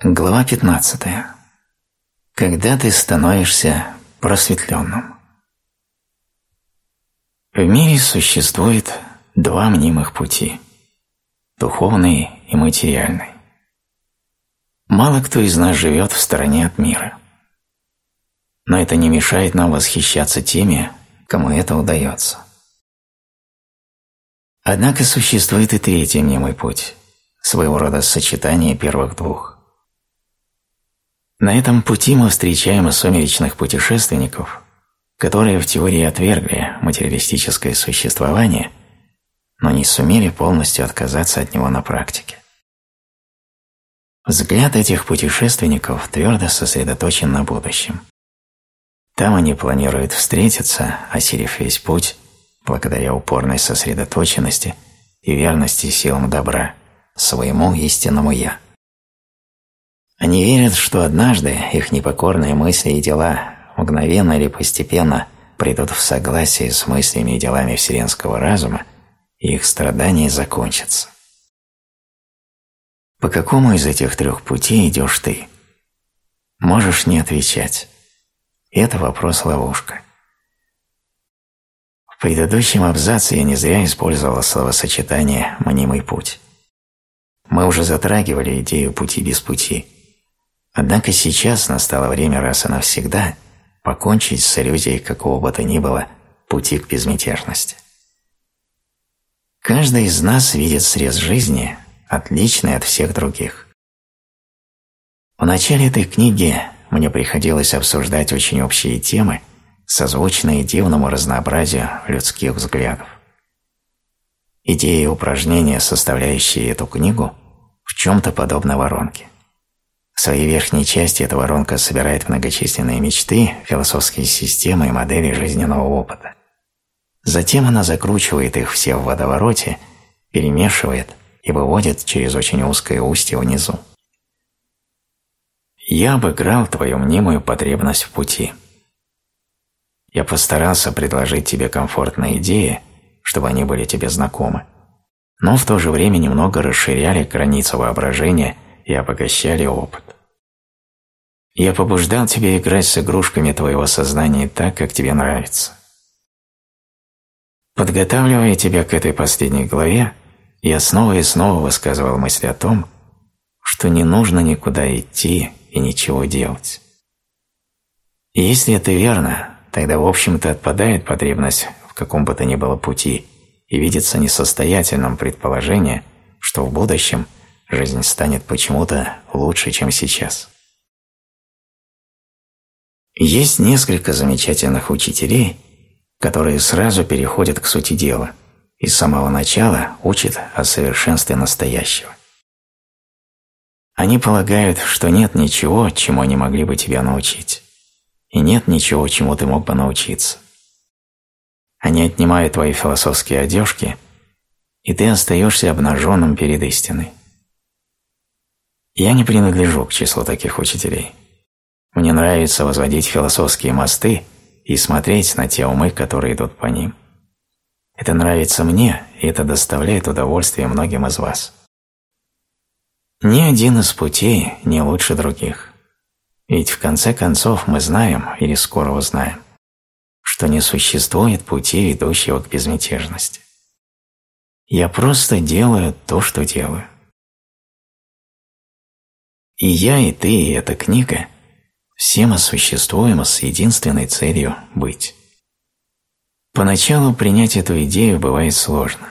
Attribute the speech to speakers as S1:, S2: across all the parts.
S1: Глава 15. Когда ты становишься просветленным. В мире существует два мнимых пути – духовный и материальный. Мало кто из нас живет в стороне от мира. Но это не мешает нам восхищаться теми, кому это удается. Однако существует и третий мнимый путь – своего рода сочетание первых двух – на этом пути мы встречаем сумеречных путешественников, которые в теории отвергли материалистическое существование, но не сумели полностью отказаться от него на практике. Взгляд этих путешественников твердо сосредоточен на будущем. Там они планируют встретиться, осилив весь путь, благодаря упорной сосредоточенности и верности силам добра, своему истинному «Я». Они верят, что однажды их непокорные мысли и дела мгновенно или постепенно придут в согласие с мыслями и делами вселенского разума, и их страдания закончатся. По какому из этих трех путей идешь ты? Можешь не отвечать. Это вопрос-ловушка. В предыдущем абзаце я не зря использовал словосочетание «мнимый путь». Мы уже затрагивали идею пути без пути – Однако сейчас настало время раз и навсегда покончить с иллюзией какого бы то ни было пути к безмятежности. Каждый из нас видит срез жизни, отличный от всех других. В начале этой книги мне приходилось обсуждать очень общие темы, созвучные дивному разнообразию людских взглядов. Идеи и упражнения, составляющие эту книгу, в чем-то подобны воронке. В своей верхней части эта воронка собирает многочисленные мечты, философские системы и модели жизненного опыта. Затем она закручивает их все в водовороте, перемешивает и выводит через очень узкое устье внизу. Я обыграл твою мнимую потребность в пути. Я постарался предложить тебе комфортные идеи, чтобы они были тебе знакомы, но в то же время немного расширяли границы воображения – и обогащали опыт. Я побуждал тебя играть с игрушками твоего сознания так, как тебе нравится. Подготавливая тебя к этой последней главе, я снова и снова высказывал мысли о том, что не нужно никуда идти и ничего делать. И если это верно, тогда в общем-то отпадает потребность в каком бы то ни было пути и видится несостоятельным предположение, что в будущем – жизнь станет почему-то лучше, чем сейчас. Есть несколько замечательных учителей, которые сразу переходят к сути дела и с самого начала учат о совершенстве настоящего. Они полагают, что нет ничего, чему они могли бы тебя научить, и нет ничего, чему ты мог бы научиться. Они отнимают твои философские одежки, и ты остаешься обнаженным перед истиной. Я не принадлежу к числу таких учителей. Мне нравится возводить философские мосты и смотреть на те умы, которые идут по ним. Это нравится мне, и это доставляет удовольствие многим из вас. Ни один из путей не лучше других. Ведь в конце концов мы знаем, или скоро узнаем, что не существует пути, ведущего к безмятежности. Я просто делаю то, что делаю. И я, и ты, и эта книга – все мы существуем с единственной целью – быть. Поначалу принять эту идею бывает сложно.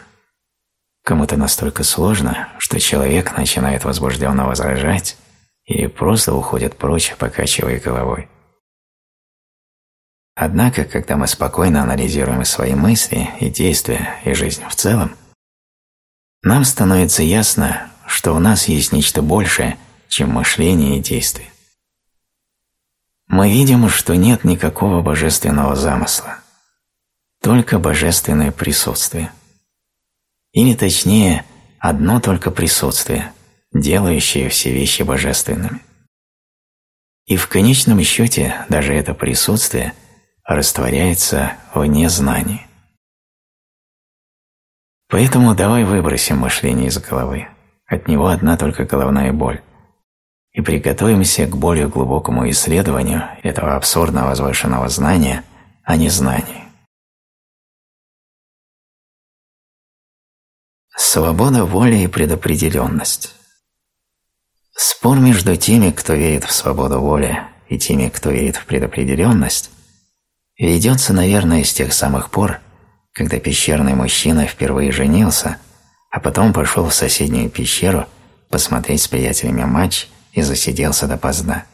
S1: Кому-то настолько сложно, что человек начинает возбужденно возражать или просто уходит прочь, покачивая головой. Однако, когда мы спокойно анализируем свои мысли и действия и жизнь в целом, нам становится ясно, что у нас есть нечто большее – чем мышление и действие. Мы видим, что нет никакого божественного замысла, только божественное присутствие. Или точнее, одно только присутствие, делающее все вещи божественными. И в конечном счете даже это присутствие растворяется вне знания. Поэтому давай выбросим мышление из головы. От него одна только головная боль и приготовимся к более глубокому исследованию этого абсурдно возвышенного знания о незнании. Свобода воли и предопределенность. Спор между теми, кто верит в свободу воли, и теми, кто верит в предопределенность, ведется, наверное, с тех самых пор, когда пещерный мужчина впервые женился, а потом пошел в соседнюю пещеру посмотреть с приятелями матч и засиделся допоздна.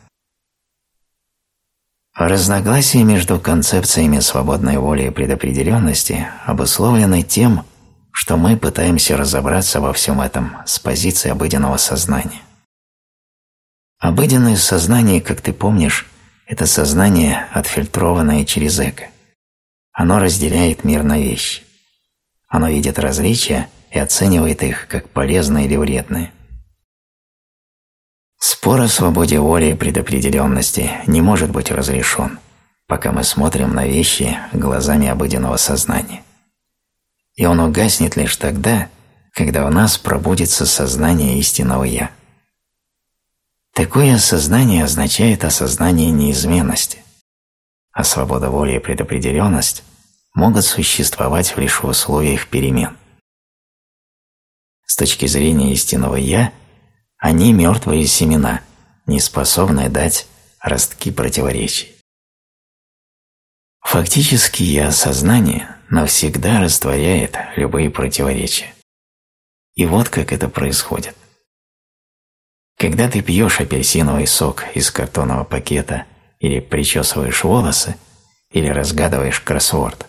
S1: Разногласия между концепциями свободной воли и предопределенности обусловлены тем, что мы пытаемся разобраться во всем этом с позиции обыденного сознания. Обыденное сознание, как ты помнишь, это сознание, отфильтрованное через эго. Оно разделяет мир на вещи. Оно видит различия и оценивает их как полезные или вредные. Спор о свободе воли и предопределенности не может быть разрешен, пока мы смотрим на вещи глазами обыденного сознания. И он угаснет лишь тогда, когда в нас пробудится сознание истинного «Я». Такое осознание означает осознание неизменности, а свобода воли и предопределенность могут существовать лишь в условиях перемен. С точки зрения истинного «Я» Они мертвые семена, не способные дать ростки противоречий. Фактически я сознание навсегда растворяет любые противоречия. И вот как это происходит. Когда ты пьешь апельсиновый сок из картонного пакета или причесываешь волосы, или разгадываешь кроссворд,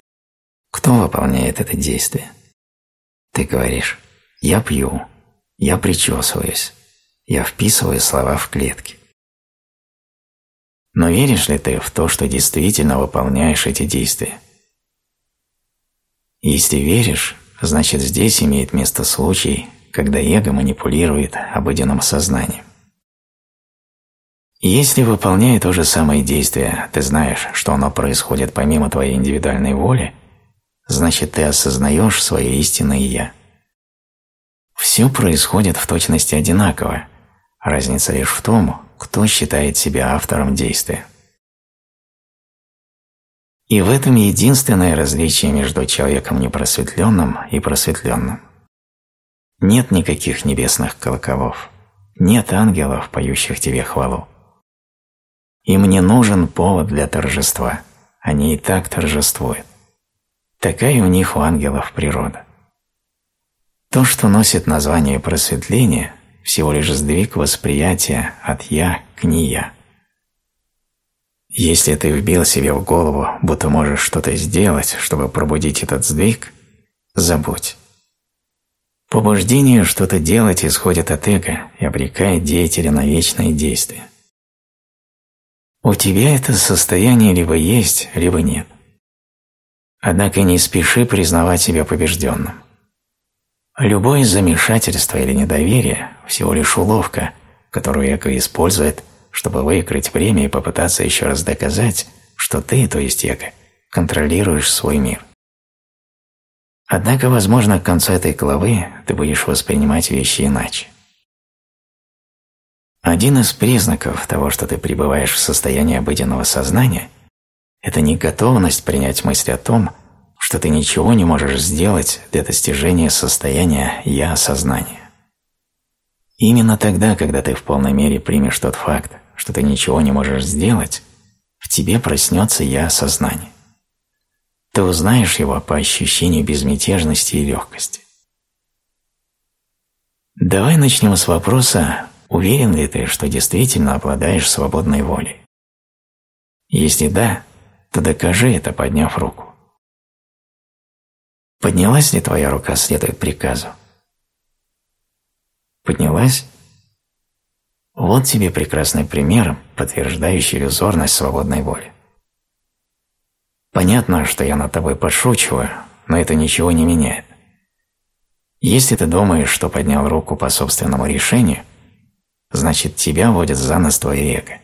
S1: кто выполняет это действие? Ты говоришь «я пью», «я причесываюсь», я вписываю слова в клетки. Но веришь ли ты в то, что действительно выполняешь эти действия? Если веришь, значит здесь имеет место случай, когда эго манипулирует обыденным сознанием. если выполняя то же самое действие, ты знаешь, что оно происходит помимо твоей индивидуальной воли, значит ты осознаешь свое истинное «я». Все происходит в точности одинаково, Разница лишь в том, кто считает себя автором действия. И в этом единственное различие между человеком непросветленным и просветленным. Нет никаких небесных колоколов, нет ангелов, поющих тебе хвалу. Им не нужен повод для торжества, они и так торжествуют. Такая у них у ангелов природа. То, что носит название просветления – всего лишь сдвиг восприятия от «я» к «не я». Если ты вбил себе в голову, будто можешь что-то сделать, чтобы пробудить этот сдвиг, забудь. Побуждение что-то делать исходит от эго и обрекает деятеля на вечное действие. У тебя это состояние либо есть, либо нет. Однако не спеши признавать себя побежденным. Любое замешательство или недоверие – всего лишь уловка, которую эго использует, чтобы выиграть время и попытаться еще раз доказать, что ты, то есть эго, контролируешь свой мир. Однако, возможно, к концу этой главы ты будешь воспринимать вещи иначе. Один из признаков того, что ты пребываешь в состоянии обыденного сознания – это неготовность принять мысль о том, что ты ничего не можешь сделать для достижения состояния «я-осознания». Именно тогда, когда ты в полной мере примешь тот факт, что ты ничего не можешь сделать, в тебе проснется «я-осознание». Ты узнаешь его по ощущению безмятежности и легкости. Давай начнем с вопроса, уверен ли ты, что действительно обладаешь свободной волей? Если да, то докажи это, подняв руку. Поднялась ли твоя рука, следуя приказу? Поднялась? Вот тебе прекрасный пример, подтверждающий иллюзорность свободной воли. Понятно, что я над тобой подшучиваю, но это ничего не меняет. Если ты думаешь, что поднял руку по собственному решению, значит тебя водит за нос твое эго.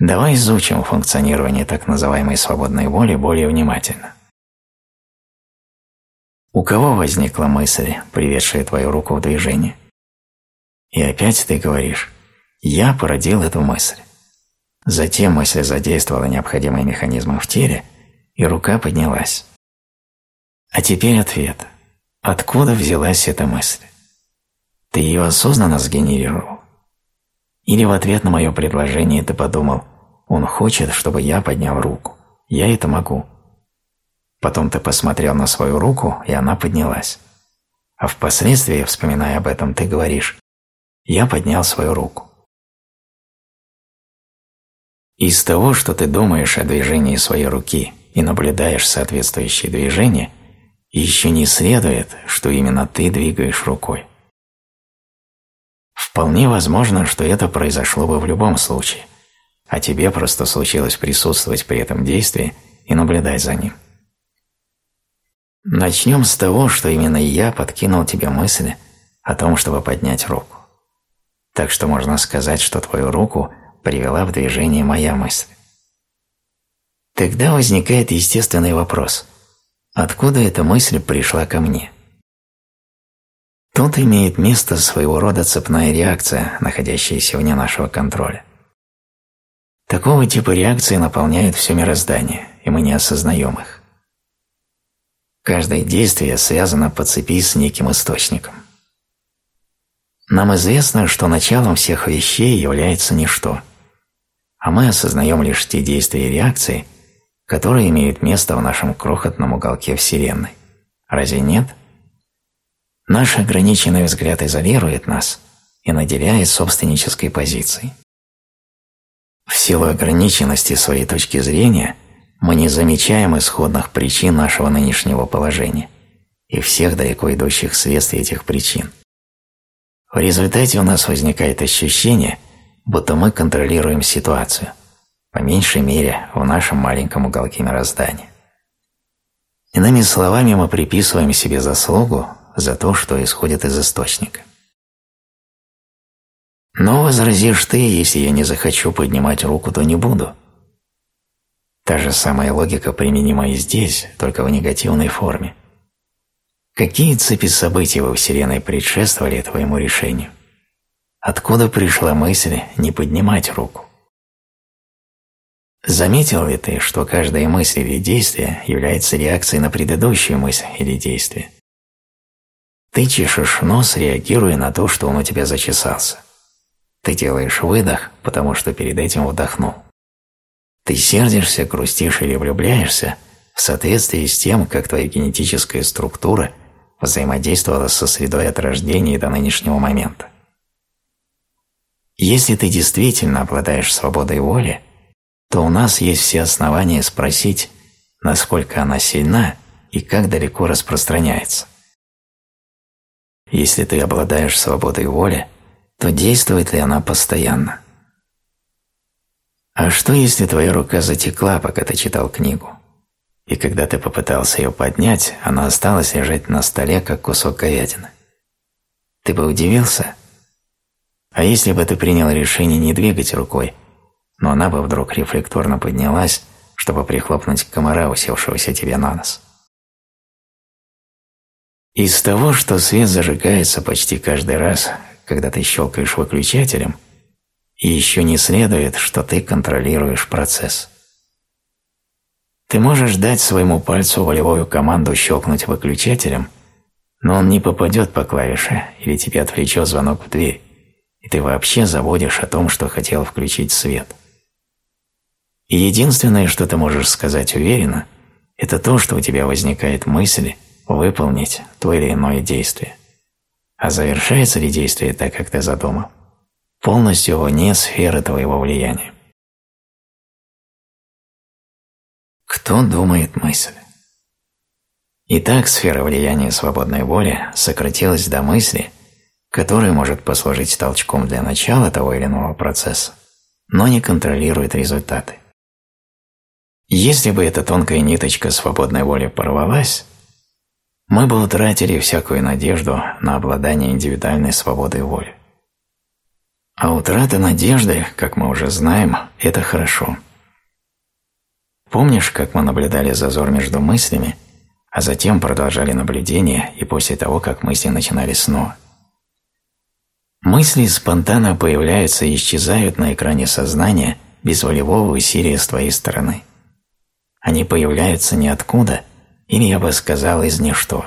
S1: Давай изучим функционирование так называемой свободной воли более внимательно. У кого возникла мысль, приведшая твою руку в движение? И опять ты говоришь Я породил эту мысль. Затем мысль задействовала необходимые механизмы в теле, и рука поднялась. А теперь ответ. Откуда взялась эта мысль? Ты ее осознанно сгенерировал? Или в ответ на мое предложение ты подумал, он хочет, чтобы я поднял руку, я это могу. Потом ты посмотрел на свою руку, и она поднялась. А впоследствии, вспоминая об этом, ты говоришь, я поднял свою руку. Из того, что ты думаешь о движении своей руки и наблюдаешь соответствующие движения, еще не следует, что именно ты двигаешь рукой. Вполне возможно, что это произошло бы в любом случае, а тебе просто случилось присутствовать при этом действии и наблюдать за ним. Начнем с того, что именно я подкинул тебе мысли о том, чтобы поднять руку. Так что можно сказать, что твою руку привела в движение моя мысль. Тогда возникает естественный вопрос – откуда эта мысль пришла ко мне? Тут имеет место своего рода цепная реакция, находящаяся вне нашего контроля. Такого типа реакции наполняют все мироздание, и мы не осознаем их. Каждое действие связано по цепи с неким источником. Нам известно, что началом всех вещей является ничто – а мы осознаем лишь те действия и реакции, которые имеют место в нашем крохотном уголке Вселенной. Разве нет? Наш ограниченный взгляд изолирует нас и наделяет собственнической позицией. В силу ограниченности своей точки зрения мы не замечаем исходных причин нашего нынешнего положения и всех далеко идущих следствий этих причин. В результате у нас возникает ощущение – будто мы контролируем ситуацию, по меньшей мере в нашем маленьком уголке мироздания. Иными словами, мы приписываем себе заслугу за то, что исходит из источника. Но возразишь ты, если я не захочу поднимать руку, то не буду. Та же самая логика применима и здесь, только в негативной форме. Какие цепи событий во Вселенной предшествовали твоему решению? Откуда пришла мысль не поднимать руку? Заметил ли ты, что каждая мысль или действие является реакцией на предыдущую мысль или действие? Ты чешешь нос, реагируя на то, что он у тебя зачесался. Ты делаешь выдох, потому что перед этим вдохнул. Ты сердишься, грустишь или влюбляешься в соответствии с тем, как твоя генетическая структура взаимодействовала со средой от рождения до нынешнего момента. Если ты действительно обладаешь свободой воли, то у нас есть все основания спросить, насколько она сильна и как далеко распространяется. Если ты обладаешь свободой воли, то действует ли она постоянно? А что, если твоя рука затекла, пока ты читал книгу? И когда ты попытался ее поднять, она осталась лежать на столе, как кусок говядины. Ты бы удивился, а если бы ты принял решение не двигать рукой, но она бы вдруг рефлекторно поднялась, чтобы прихлопнуть комара, усевшегося тебе на нос? Из того, что свет зажигается почти каждый раз, когда ты щелкаешь выключателем, и еще не следует, что ты контролируешь процесс. Ты можешь дать своему пальцу волевую команду щелкнуть выключателем, но он не попадет по клавише или тебе отвлечет звонок в дверь и ты вообще забудешь о том, что хотел включить свет. И единственное, что ты можешь сказать уверенно, это то, что у тебя возникает мысль выполнить то или иное действие. А завершается ли действие так, как ты задумал? Полностью вне сферы твоего влияния. Кто думает мысль? Итак, сфера влияния свободной воли сократилась до мысли – который может послужить толчком для начала того или иного процесса, но не контролирует результаты. Если бы эта тонкая ниточка свободной воли порвалась, мы бы утратили всякую надежду на обладание индивидуальной свободой воли. А утрата надежды, как мы уже знаем, это хорошо. Помнишь, как мы наблюдали зазор между мыслями, а затем продолжали наблюдение и после того, как мысли начинали снова? Мысли спонтанно появляются и исчезают на экране сознания без волевого усилия с твоей стороны. Они появляются ниоткуда, или я бы сказал, из ничто.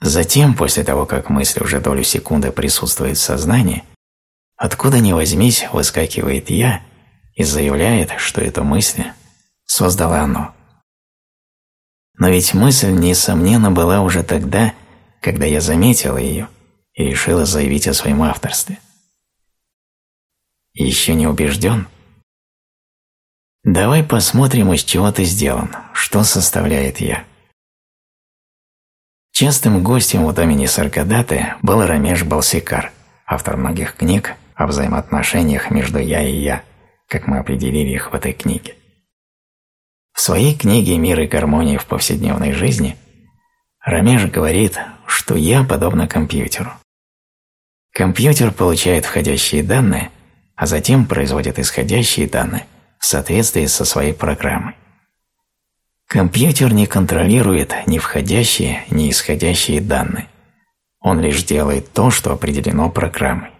S1: Затем, после того, как мысль уже долю секунды присутствует в сознании, откуда ни возьмись, выскакивает «я» и заявляет, что эту мысль создала оно. Но ведь мысль, несомненно, была уже тогда, когда я заметила ее и решила заявить о своем авторстве. Еще не убежден? Давай посмотрим, из чего ты сделан, что составляет «я». Частым гостем у доме Саркадаты был Рамеш Балсикар, автор многих книг о взаимоотношениях между «я» и «я», как мы определили их в этой книге. В своей книге «Мир и гармония в повседневной жизни» Рамеш говорит, что «я» подобно компьютеру. Компьютер получает входящие данные, а затем производит исходящие данные в соответствии со своей программой. Компьютер не контролирует ни входящие, ни исходящие данные. Он лишь делает то, что определено программой.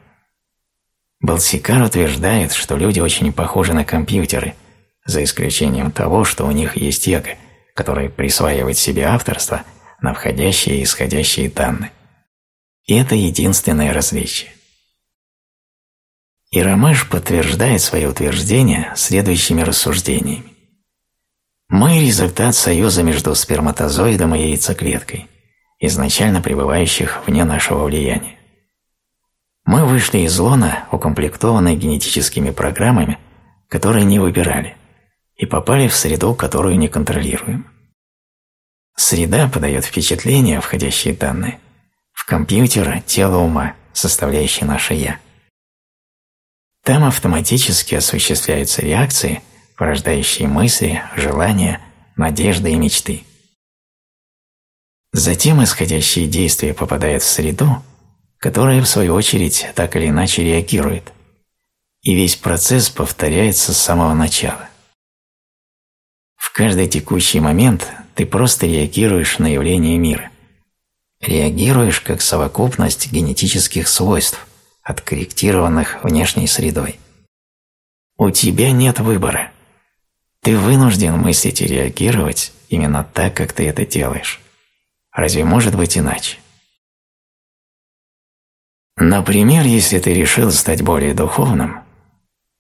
S1: Балсикар утверждает, что люди очень похожи на компьютеры – за исключением того, что у них есть эго, которое присваивает себе авторство на входящие и исходящие данные. И это единственное различие. И Ромеш подтверждает свое утверждение следующими рассуждениями. Мы – результат союза между сперматозоидом и яйцеклеткой, изначально пребывающих вне нашего влияния. Мы вышли из лона, укомплектованной генетическими программами, которые не выбирали – и попали в среду, которую не контролируем. Среда подает впечатления, входящие данные, в компьютер тело ума, составляющее наше «я». Там автоматически осуществляются реакции, порождающие мысли, желания, надежды и мечты. Затем исходящие действия попадают в среду, которая, в свою очередь, так или иначе реагирует, и весь процесс повторяется с самого начала. В каждый текущий момент ты просто реагируешь на явление мира. Реагируешь как совокупность генетических свойств, откорректированных внешней средой. У тебя нет выбора. Ты вынужден мыслить и реагировать именно так, как ты это делаешь. Разве может быть иначе? Например, если ты решил стать более духовным,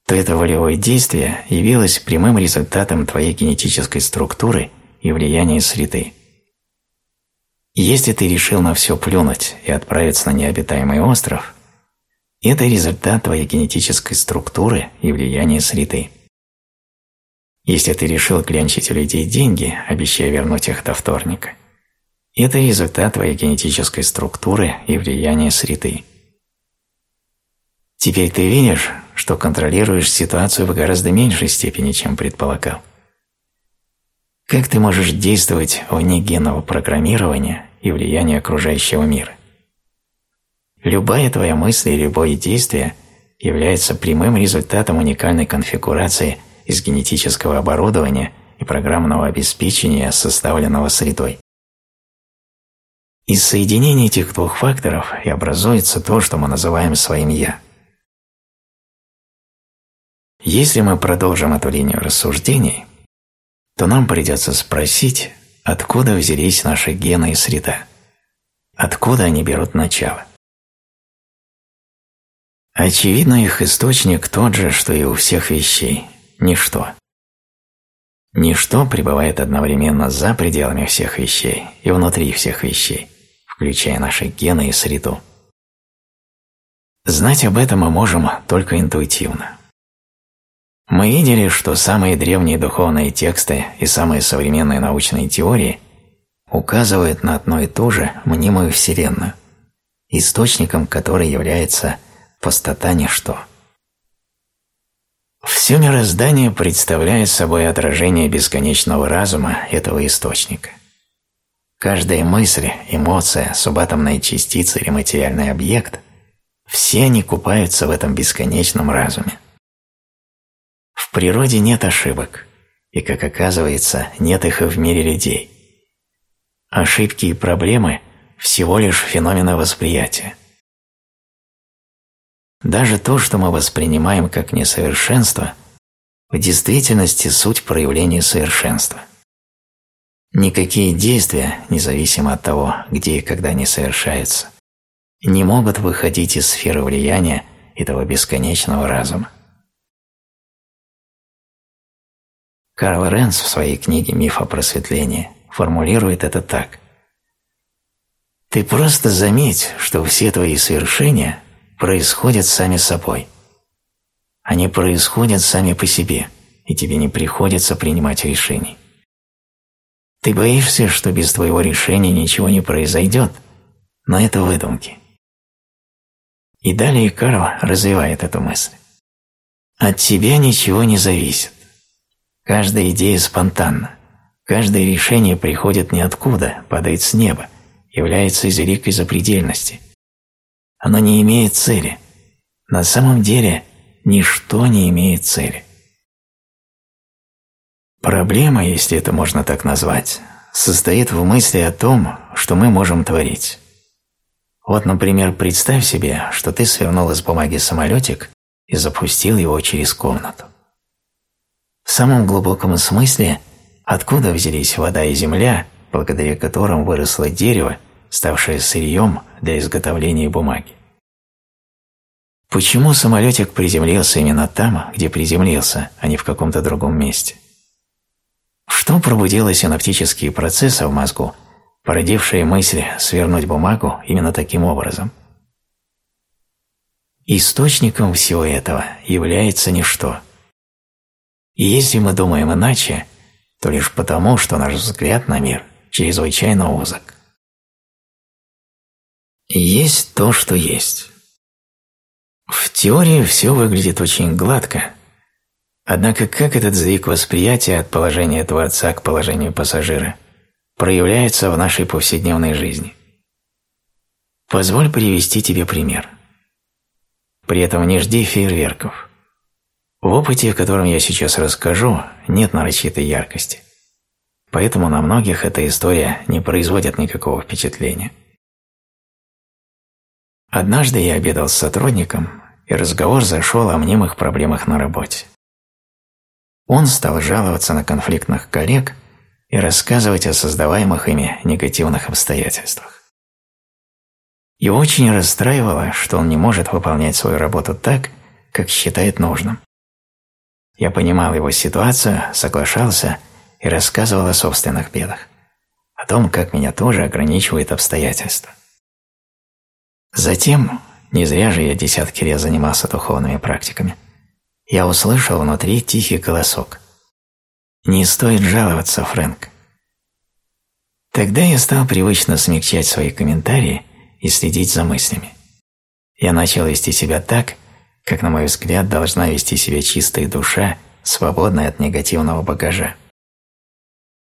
S1: то это волевое действие явилось прямым результатом твоей генетической структуры и влияния среды. Если ты решил на все плюнуть и отправиться на необитаемый остров, это результат твоей генетической структуры и влияния среды. Если ты решил клянчить у людей деньги, обещая вернуть их до вторника, это результат твоей генетической структуры и влияния среды. Теперь ты видишь, что контролируешь ситуацию в гораздо меньшей степени, чем предполагал. Как ты можешь действовать вне генного программирования и влияния окружающего мира? Любая твоя мысль и любое действие является прямым результатом уникальной конфигурации из генетического оборудования и программного обеспечения, составленного средой. Из соединения этих двух факторов и образуется то, что мы называем своим «я». Если мы продолжим эту линию рассуждений, то нам придется спросить, откуда взялись наши гены и среда, откуда они берут начало. Очевидно, их источник тот же, что и у всех вещей – ничто. Ничто пребывает одновременно за пределами всех вещей и внутри всех вещей, включая наши гены и среду. Знать об этом мы можем только интуитивно. Мы видели, что самые древние духовные тексты и самые современные научные теории указывают на одно и то же мнимую Вселенную, источником которой является пустота ничто. Все мироздание представляет собой отражение бесконечного разума этого источника. Каждая мысль, эмоция, субатомная частица или материальный объект – все они купаются в этом бесконечном разуме. В природе нет ошибок, и, как оказывается, нет их и в мире людей. Ошибки и проблемы – всего лишь феномены восприятия. даже то, что мы воспринимаем как несовершенство, в действительности суть проявления совершенства. Никакие действия, независимо от того, где и когда они совершаются, не могут выходить из сферы влияния этого бесконечного разума. Карл Ренс в своей книге «Миф о просветлении» формулирует это так. «Ты просто заметь, что все твои совершения происходят сами собой. Они происходят сами по себе, и тебе не приходится принимать решений. Ты боишься, что без твоего решения ничего не произойдет, но это выдумки». И далее Карл развивает эту мысль. «От тебя ничего не зависит. Каждая идея спонтанна. Каждое решение приходит ниоткуда, падает с неба, является из великой запредельности. Оно не имеет цели. На самом деле ничто не имеет цели. Проблема, если это можно так назвать, состоит в мысли о том, что мы можем творить. Вот, например, представь себе, что ты свернул из бумаги самолетик и запустил его через комнату. В самом глубоком смысле, откуда взялись вода и земля, благодаря которым выросло дерево, ставшее сырьем для изготовления бумаги. Почему самолетик приземлился именно там, где приземлился, а не в каком-то другом месте? Что пробудило синаптические процессы в мозгу, породившие мысль свернуть бумагу именно таким образом? Источником всего этого является ничто – и если мы думаем иначе, то лишь потому, что наш взгляд на мир чрезвычайно узок. Есть то, что есть. В теории все выглядит очень гладко, однако как этот сдвиг восприятия от положения Творца к положению пассажира проявляется в нашей повседневной жизни? Позволь привести тебе пример. При этом не жди фейерверков. В опыте, о котором я сейчас расскажу, нет нарочитой яркости. Поэтому на многих эта история не производит никакого впечатления. Однажды я обедал с сотрудником, и разговор зашел о мнимых проблемах на работе. Он стал жаловаться на конфликтных коллег и рассказывать о создаваемых ими негативных обстоятельствах. Его очень расстраивало, что он не может выполнять свою работу так, как считает нужным. Я понимал его ситуацию, соглашался и рассказывал о собственных бедах, о том, как меня тоже ограничивают обстоятельства. Затем, не зря же я десятки лет занимался духовными практиками, я услышал внутри тихий голосок. «Не стоит жаловаться, Фрэнк». Тогда я стал привычно смягчать свои комментарии и следить за мыслями. Я начал вести себя так, как, на мой взгляд, должна вести себя чистая душа, свободная от негативного багажа.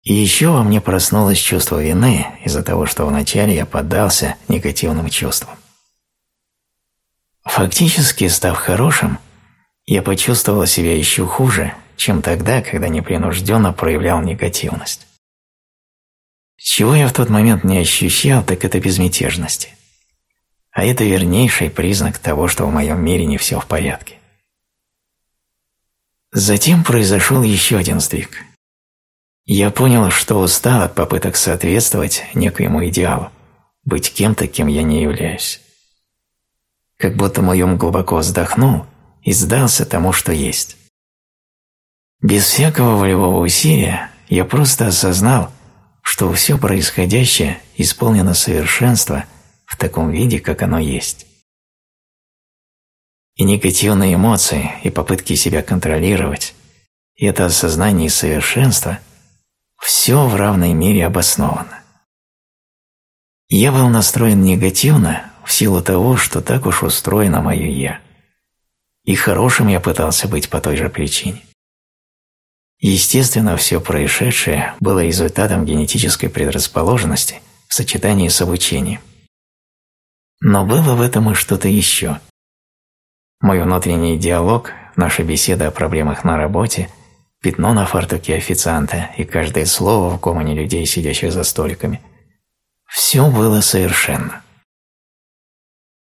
S1: И еще во мне проснулось чувство вины из-за того, что вначале я поддался негативным чувствам. Фактически, став хорошим, я почувствовал себя еще хуже, чем тогда, когда непринужденно проявлял негативность. Чего я в тот момент не ощущал, так это безмятежности. А это вернейший признак того, что в моем мире не все в порядке. Затем произошел еще один сдвиг. Я понял, что устал от попыток соответствовать некоему идеалу, быть кем-то, кем я не являюсь. Как будто мой ум глубоко вздохнул и сдался тому, что есть. Без всякого волевого усилия я просто осознал, что все происходящее исполнено совершенства – в таком виде, как оно есть. И негативные эмоции, и попытки себя контролировать, и это осознание совершенства – все в равной мере обосновано. Я был настроен негативно в силу того, что так уж устроено мое «я». И хорошим я пытался быть по той же причине. Естественно, все происшедшее было результатом генетической предрасположенности в сочетании с обучением. Но было в этом и что-то еще. Мой внутренний диалог, наша беседа о проблемах на работе, пятно на фартуке официанта и каждое слово в гомоне людей, сидящих за столиками – все было совершенно.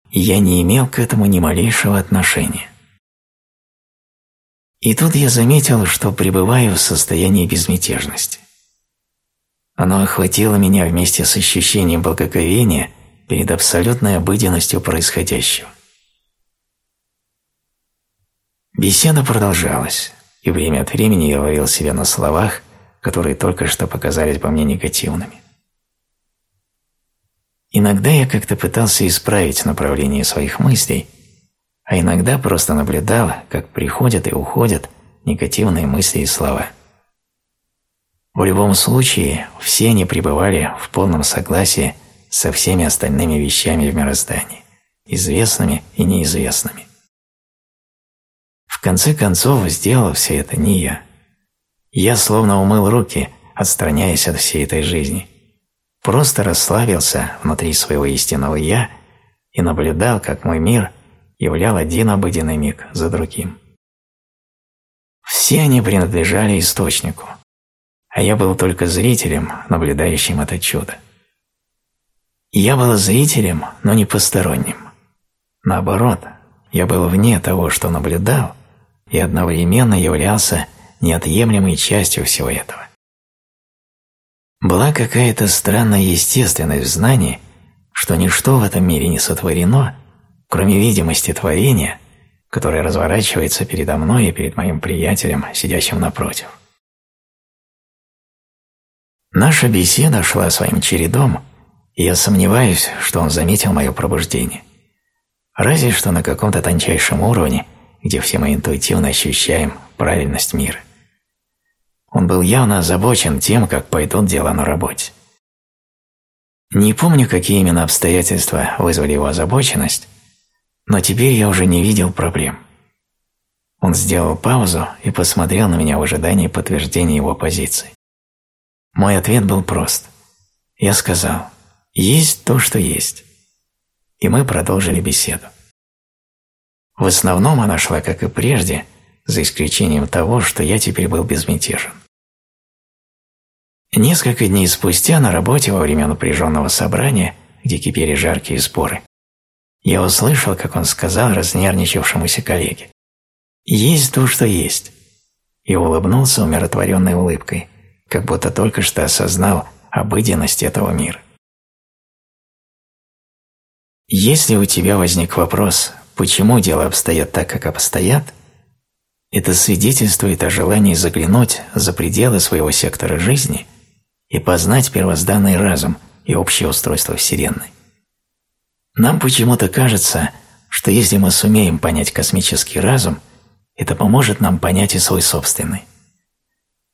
S1: я не имел к этому ни малейшего отношения. И тут я заметил, что пребываю в состоянии безмятежности. Оно охватило меня вместе с ощущением благоговения перед абсолютной обыденностью происходящего. Беседа продолжалась, и время от времени я ловил себя на словах, которые только что показались по мне негативными. Иногда я как-то пытался исправить направление своих мыслей, а иногда просто наблюдал, как приходят и уходят негативные мысли и слова. В любом случае, все они пребывали в полном согласии со всеми остальными вещами в мироздании, известными и неизвестными. В конце концов, сделал все это не я. Я словно умыл руки, отстраняясь от всей этой жизни. Просто расслабился внутри своего истинного «я» и наблюдал, как мой мир являл один обыденный миг за другим. Все они принадлежали источнику, а я был только зрителем, наблюдающим это чудо. Я был зрителем, но не посторонним. Наоборот, я был вне того, что наблюдал, и одновременно являлся неотъемлемой частью всего этого. Была какая-то странная естественность в знании, что ничто в этом мире не сотворено, кроме видимости творения, которое разворачивается передо мной и перед моим приятелем, сидящим напротив. Наша беседа шла своим чередом, я сомневаюсь, что он заметил мое пробуждение. Разве что на каком-то тончайшем уровне, где все мы интуитивно ощущаем правильность мира. Он был явно озабочен тем, как пойдут дела на работе. Не помню, какие именно обстоятельства вызвали его озабоченность, но теперь я уже не видел проблем. Он сделал паузу и посмотрел на меня в ожидании подтверждения его позиции. Мой ответ был прост. Я сказал – есть то, что есть. И мы продолжили беседу. В основном она шла, как и прежде, за исключением того, что я теперь был безмятежен. Несколько дней спустя на работе во время напряженного собрания, где кипели жаркие споры, я услышал, как он сказал разнервничавшемуся коллеге «Есть то, что есть», и улыбнулся умиротворенной улыбкой, как будто только что осознал обыденность этого мира. Если у тебя возник вопрос, почему дела обстоят так, как обстоят, это свидетельствует о желании заглянуть за пределы своего сектора жизни и познать первозданный разум и общее устройство Вселенной. Нам почему-то кажется, что если мы сумеем понять космический разум, это поможет нам понять и свой собственный.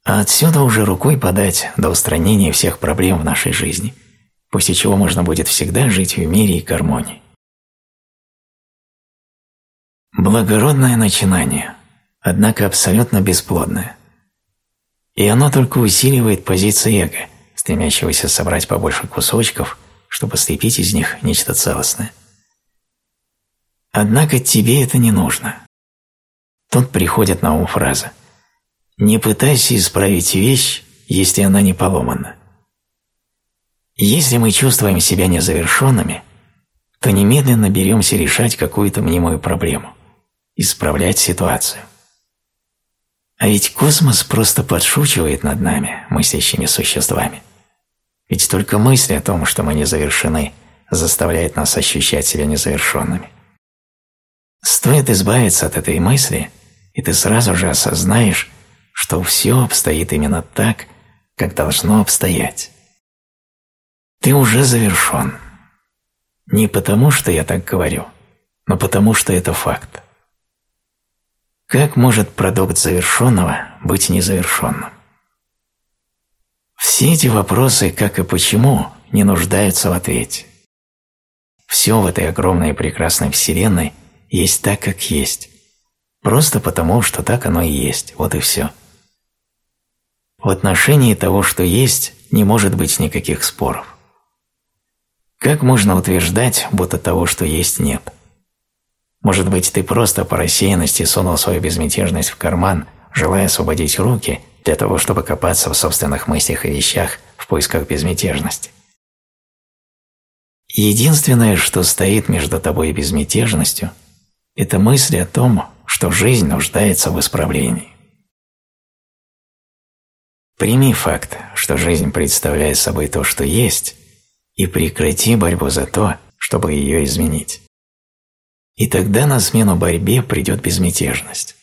S1: А отсюда уже рукой подать до устранения всех проблем в нашей жизни – после чего можно будет всегда жить в мире и гармонии. Благородное начинание, однако абсолютно бесплодное. И оно только усиливает позиции эго, стремящегося собрать побольше кусочков, чтобы слепить из них нечто целостное. Однако тебе это не нужно. Тут приходит на ум фраза «Не пытайся исправить вещь, если она не поломана». Если мы чувствуем себя незавершенными, то немедленно беремся решать какую-то мнимую проблему, исправлять ситуацию. А ведь космос просто подшучивает над нами, мыслящими существами. Ведь только мысль о том, что мы не завершены, заставляет нас ощущать себя незавершенными. Стоит избавиться от этой мысли, и ты сразу же осознаешь, что все обстоит именно так, как должно обстоять. Ты уже завершен. Не потому, что я так говорю, но потому, что это факт. Как может продукт завершенного быть незавершенным? Все эти вопросы «как» и «почему» не нуждаются в ответе. Все в этой огромной и прекрасной Вселенной есть так, как есть. Просто потому, что так оно и есть. Вот и все. В отношении того, что есть, не может быть никаких споров. Как можно утверждать, будто того, что есть, нет? Может быть, ты просто по рассеянности сунул свою безмятежность в карман, желая освободить руки для того, чтобы копаться в собственных мыслях и вещах в поисках безмятежности. Единственное, что стоит между тобой и безмятежностью, это мысль о том, что жизнь нуждается в исправлении. Прими факт, что жизнь представляет собой то, что есть, и прекрати борьбу за то, чтобы ее изменить. И тогда на смену борьбе придет безмятежность.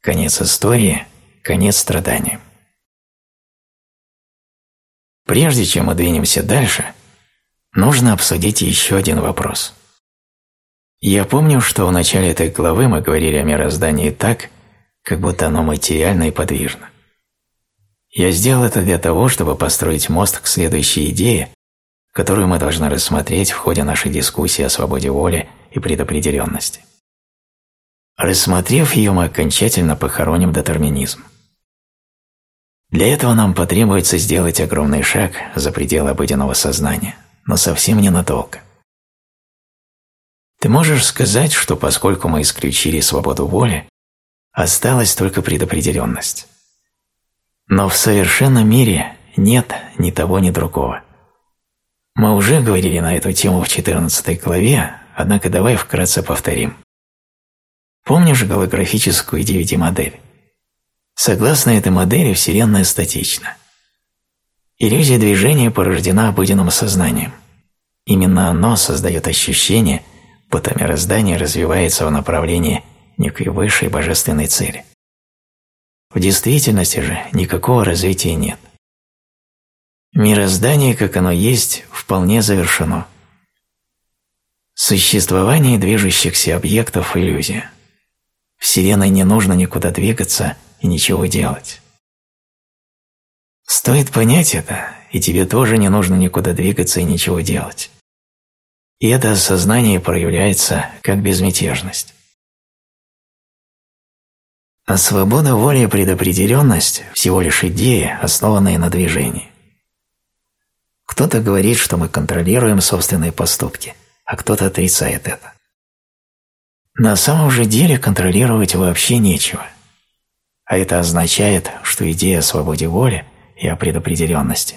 S1: Конец истории, конец страданиям. Прежде чем мы двинемся дальше, нужно обсудить еще один вопрос. Я помню, что в начале этой главы мы говорили о мироздании так, как будто оно материально и подвижно. Я сделал это для того, чтобы построить мост к следующей идее, которую мы должны рассмотреть в ходе нашей дискуссии о свободе воли и предопределенности. Рассмотрев ее, мы окончательно похороним детерминизм. Для этого нам потребуется сделать огромный шаг за пределы обыденного сознания, но совсем ненадолго. Ты можешь сказать, что поскольку мы исключили свободу воли, осталась только предопределенность. Но в совершенном мире нет ни того, ни другого. Мы уже говорили на эту тему в 14 главе, однако давай вкратце повторим. Помнишь голографическую DVD-модель? Согласно этой модели, Вселенная статична. Иллюзия движения порождена обыденным сознанием. Именно оно создает ощущение, будто мироздание развивается в направлении некой высшей божественной цели. В действительности же никакого развития нет. Мироздание, как оно есть, вполне завершено. Существование движущихся объектов – иллюзия. Вселенной не нужно никуда двигаться и ничего делать. Стоит понять это, и тебе тоже не нужно никуда двигаться и ничего делать. И это осознание проявляется как безмятежность. А свобода воли и предопределенность – всего лишь идея, основанная на движении. Кто-то говорит, что мы контролируем собственные поступки, а кто-то отрицает это. На самом же деле контролировать вообще нечего. А это означает, что идея о свободе воли и о предопределенности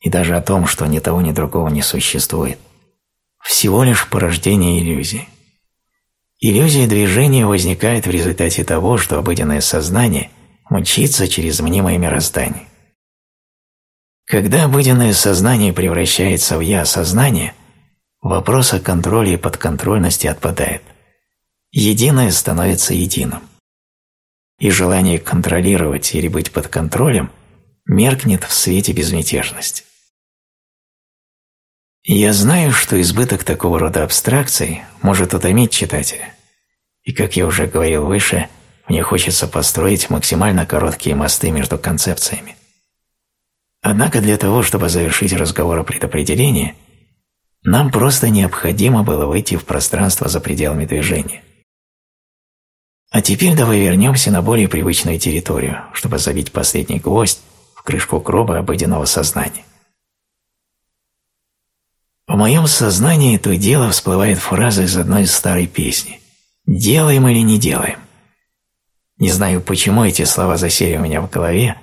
S1: и даже о том, что ни того, ни другого не существует, всего лишь порождение иллюзии. Иллюзия движения возникает в результате того, что обыденное сознание мчится через мнимое мироздание. Когда обыденное сознание превращается в «я-сознание», вопрос о контроле и подконтрольности отпадает. Единое становится единым. И желание контролировать или быть под контролем меркнет в свете безмятежности. Я знаю, что избыток такого рода абстракций может утомить читателя. И, как я уже говорил выше, мне хочется построить максимально короткие мосты между концепциями. Однако для того, чтобы завершить разговор о предопределении, нам просто необходимо было выйти в пространство за пределами движения. А теперь давай вернемся на более привычную территорию, чтобы забить последний гвоздь в крышку гроба обыденного сознания. В моем сознании то дело всплывает фраза из одной старой песни «Делаем или не делаем?». Не знаю, почему эти слова засели у меня в голове,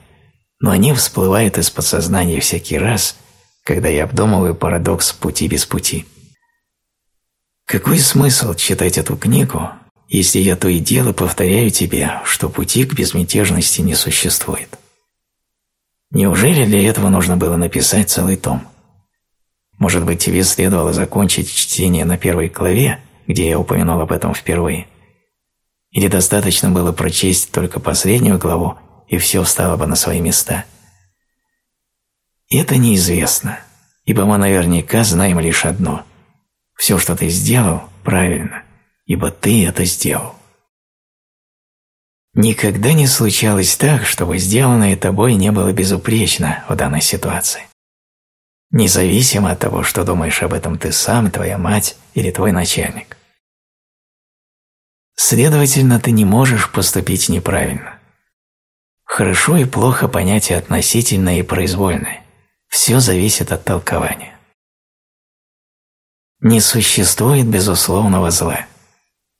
S1: но они всплывают из подсознания всякий раз, когда я обдумываю парадокс пути без пути. Какой смысл читать эту книгу, если я то и дело повторяю тебе, что пути к безмятежности не существует? Неужели для этого нужно было написать целый том? Может быть, тебе следовало закончить чтение на первой главе, где я упомянул об этом впервые? Или достаточно было прочесть только последнюю главу, и все встало бы на свои места? Это неизвестно, ибо мы наверняка знаем лишь одно. Все, что ты сделал, правильно, ибо ты это сделал. Никогда не случалось так, чтобы сделанное тобой не было безупречно в данной ситуации независимо от того, что думаешь об этом ты сам, твоя мать или твой начальник. Следовательно, ты не можешь поступить неправильно. Хорошо и плохо понятие относительное и произвольное. Все зависит от толкования. Не существует безусловного зла.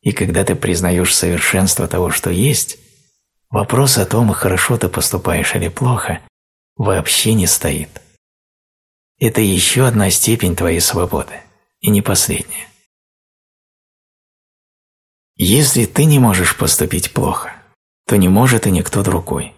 S1: И когда ты признаешь совершенство того, что есть, вопрос о том, хорошо ты поступаешь или плохо, вообще не стоит. – это еще одна степень твоей свободы, и не последняя. Если ты не можешь поступить плохо, то не может и никто другой.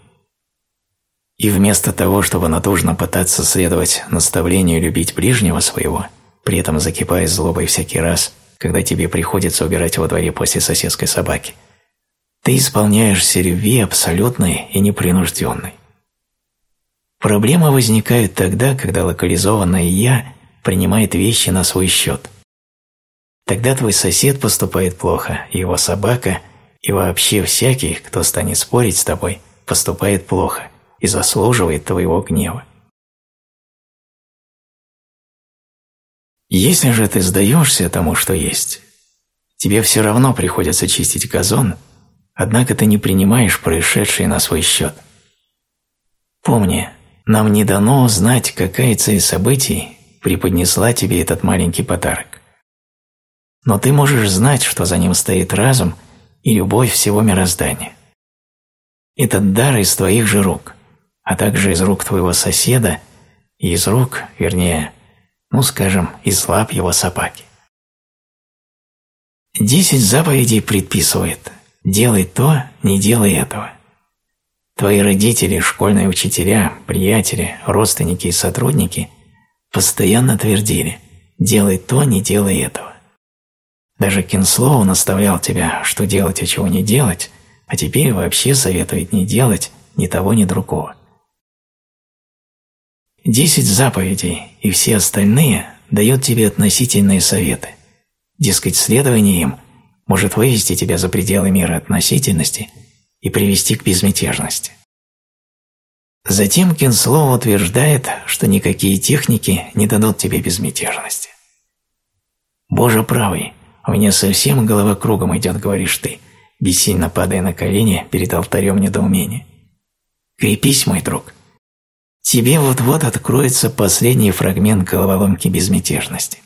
S1: И вместо того, чтобы натужно пытаться следовать наставлению любить ближнего своего, при этом закипая злобой всякий раз, когда тебе приходится убирать во дворе после соседской собаки, ты исполняешься любви абсолютной и непринужденной. Проблема возникает тогда, когда локализованное «я» принимает вещи на свой счет. Тогда твой сосед поступает плохо, его собака и вообще всякий, кто станет спорить с тобой, поступает плохо и заслуживает твоего гнева. Если же ты сдаешься тому, что есть, тебе все равно приходится чистить газон, однако ты не принимаешь происшедшее на свой счет. Помни, нам не дано знать, какая цель событий преподнесла тебе этот маленький подарок. Но ты можешь знать, что за ним стоит разум и любовь всего мироздания. Этот дар из твоих же рук, а также из рук твоего соседа и из рук, вернее, ну, скажем, из лап его собаки. Десять заповедей предписывает «делай то, не делай этого». Твои родители, школьные учителя, приятели, родственники и сотрудники постоянно твердили «делай то, не делай этого». Даже Кинслоу наставлял тебя, что делать, а чего не делать, а теперь вообще советует не делать ни того, ни другого. Десять заповедей и все остальные дают тебе относительные советы. Дескать, следование им может вывести тебя за пределы мира относительности и привести к безмятежности. Затем Кинслоу утверждает, что никакие техники не дадут тебе безмятежности. «Боже правый, у меня совсем голова кругом идет», — говоришь ты, бессильно падая на колени перед алтарем недоумения. «Крепись, мой друг», — тебе вот-вот откроется последний фрагмент головоломки безмятежности.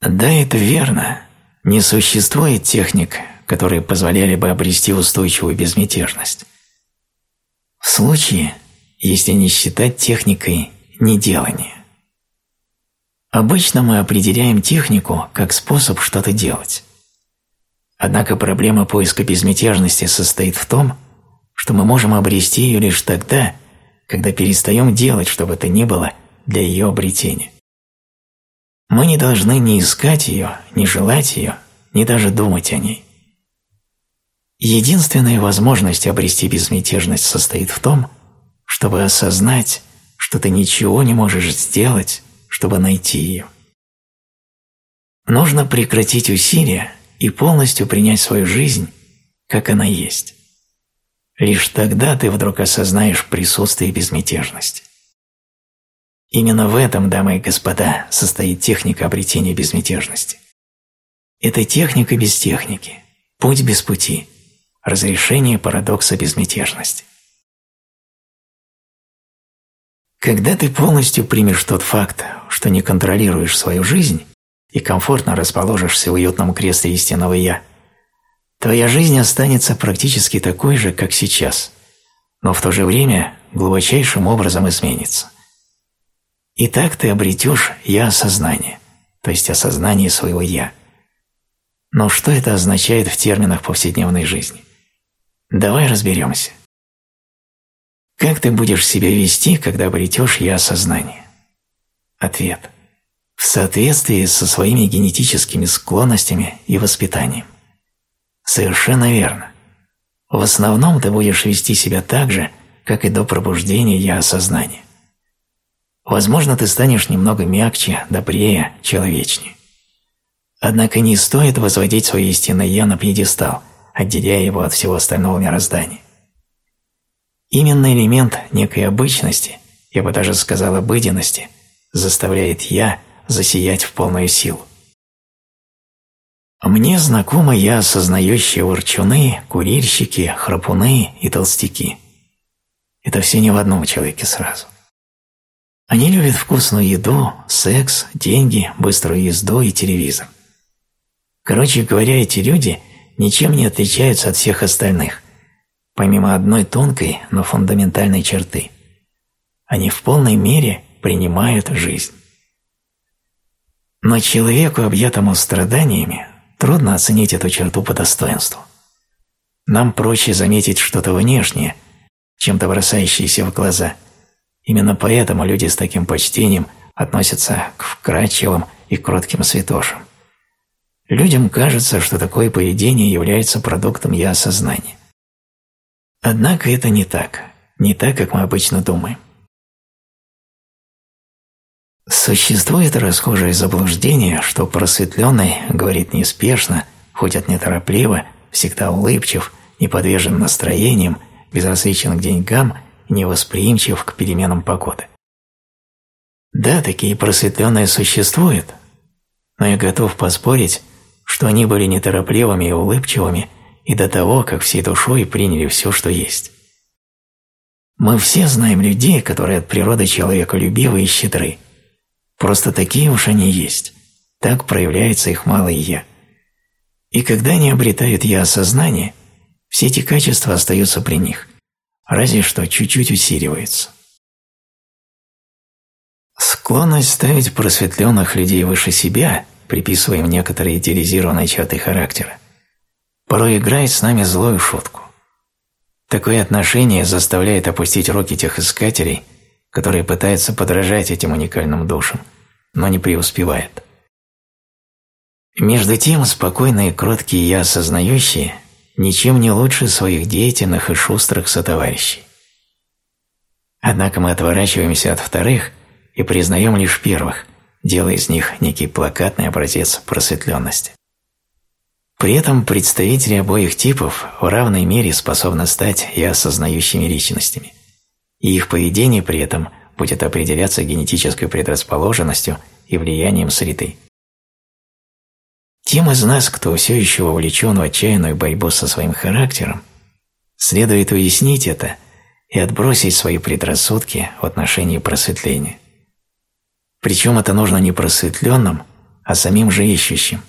S1: Да, это верно. Не существует техник, которые позволяли бы обрести устойчивую безмятежность. В случае, если не считать техникой неделания. Обычно мы определяем технику как способ что-то делать. Однако проблема поиска безмятежности состоит в том, что мы можем обрести ее лишь тогда, когда перестаем делать, что бы то ни было, для ее обретения. Мы не должны ни искать ее, ни желать ее, ни даже думать о ней. Единственная возможность обрести безмятежность состоит в том, чтобы осознать, что ты ничего не можешь сделать, чтобы найти ее. Нужно прекратить усилия и полностью принять свою жизнь, как она есть. Лишь тогда ты вдруг осознаешь присутствие безмятежности. Именно в этом, дамы и господа, состоит техника обретения безмятежности. Это техника без техники, путь без пути, разрешение парадокса безмятежности. Когда ты полностью примешь тот факт, что не контролируешь свою жизнь и комфортно расположишься в уютном кресле истинного «Я», твоя жизнь останется практически такой же, как сейчас, но в то же время глубочайшим образом изменится. И так ты обретешь «я-осознание», то есть осознание своего «я». Но что это означает в терминах повседневной жизни? Давай разберемся. Как ты будешь себя вести, когда обретешь «я-осознание»? Ответ. В соответствии со своими генетическими склонностями и воспитанием. Совершенно верно. В основном ты будешь вести себя так же, как и до пробуждения я осознания. Возможно, ты станешь немного мягче, добрее, человечнее. Однако не стоит возводить свое истинное «я» на пьедестал, отделяя его от всего остального мироздания. Именно элемент некой обычности, я бы даже сказал обыденности, заставляет «я» засиять в полную силу. Мне знакомы я осознающие ворчуны, курильщики, храпуны и толстяки. Это все не в одном человеке сразу. Они любят вкусную еду, секс, деньги, быструю езду и телевизор. Короче говоря, эти люди ничем не отличаются от всех остальных, помимо одной тонкой, но фундаментальной черты. они в полной мере принимают жизнь. Но человеку, объятому страданиями, трудно оценить эту черту по достоинству. Нам проще заметить что-то внешнее, чем-то бросающееся в глаза. Именно поэтому люди с таким почтением относятся к вкрадчивым и кротким святошам. Людям кажется, что такое поведение является продуктом я-осознания. Однако это не так, не так, как мы обычно думаем. Существует расхожее заблуждение, что просветленный говорит неспешно, ходит неторопливо, всегда улыбчив, не подвержен настроениям, безразличен к деньгам невосприимчив к переменам погоды. Да, такие просветленные существуют, но я готов поспорить, что они были неторопливыми и улыбчивыми и до того, как всей душой приняли все, что есть. Мы все знаем людей, которые от природы человеколюбивы и щедры. Просто такие уж они есть. Так проявляется их малое «я». И когда они обретают «я-осознание», все эти качества остаются при них, разве что чуть-чуть усиливаются. Склонность ставить просветленных людей выше себя приписывая им некоторые идеализированные черты характера, порой играет с нами злую шутку. Такое отношение заставляет опустить руки тех искателей, которые пытаются подражать этим уникальным душам, но не преуспевают. Между тем, спокойные, кроткие «я» осознающие ничем не лучше своих деятельных и шустрых сотоварищей. Однако мы отворачиваемся от вторых и признаем лишь первых – делая из них некий плакатный образец просветленности. При этом представители обоих типов в равной мере способны стать и осознающими личностями, и их поведение при этом будет определяться генетической предрасположенностью и влиянием среды. Тем из нас, кто все еще вовлечен в отчаянную борьбу со своим характером, следует уяснить это и отбросить свои предрассудки в отношении просветления. Причем это нужно не просветленным, а самим же ищущим.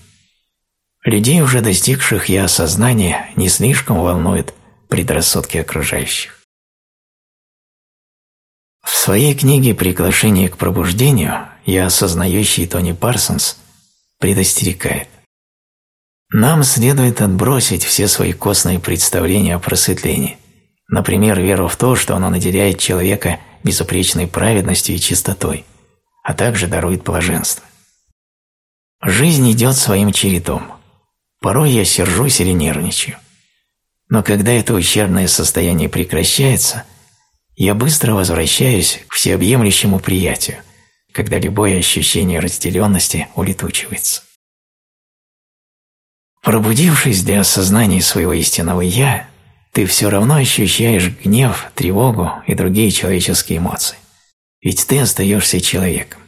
S1: Людей, уже достигших я осознания, не слишком волнует предрассудки окружающих. В своей книге «Приглашение к пробуждению» я осознающий Тони Парсонс предостерегает. Нам следует отбросить все свои костные представления о просветлении, например, веру в то, что оно наделяет человека безупречной праведностью и чистотой – а также дарует блаженство. Жизнь идет своим чередом. Порой я сержусь или нервничаю. Но когда это ущербное состояние прекращается, я быстро возвращаюсь к всеобъемлющему приятию, когда любое ощущение разделенности улетучивается. Пробудившись для осознания своего истинного «я», ты все равно ощущаешь гнев, тревогу и другие человеческие эмоции ведь ты остаешься человеком.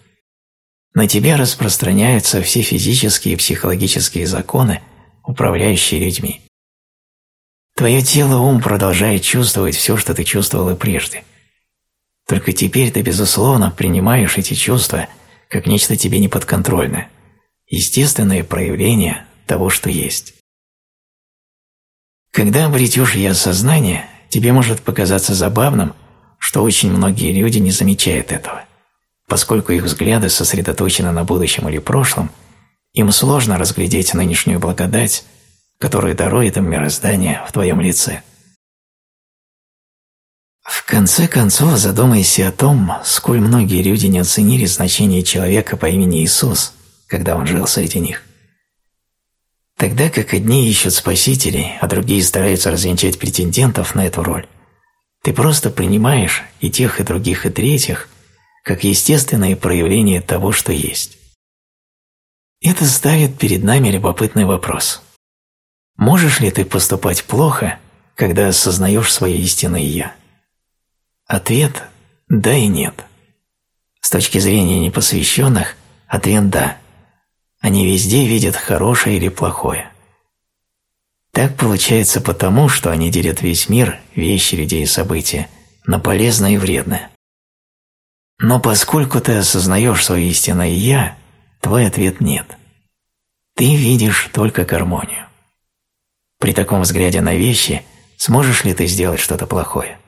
S1: На тебя распространяются все физические и психологические законы, управляющие людьми. Твое тело ум продолжает чувствовать все, что ты чувствовал и прежде. Только теперь ты, безусловно, принимаешь эти чувства как нечто тебе неподконтрольное, естественное проявление того, что есть. Когда обретешь я сознание, тебе может показаться забавным – что очень многие люди не замечают этого. Поскольку их взгляды сосредоточены на будущем или прошлом, им сложно разглядеть нынешнюю благодать, которую дарует им мироздание в твоем лице. В конце концов, задумайся о том, сколь многие люди не оценили значение человека по имени Иисус, когда он жил среди них. Тогда как одни ищут спасителей, а другие стараются развенчать претендентов на эту роль, ты просто принимаешь и тех, и других, и третьих как естественное проявление того, что есть. Это ставит перед нами любопытный вопрос. Можешь ли ты поступать плохо, когда осознаешь свое истинное «я»? Ответ – да и нет. С точки зрения непосвященных, ответ – да. Они везде видят хорошее или плохое. Так получается потому, что они делят весь мир, вещи, людей и события, на полезное и вредное. Но поскольку ты осознаешь свое истинное «я», твой ответ «нет». Ты видишь только гармонию. При таком взгляде на вещи сможешь ли ты сделать что-то плохое?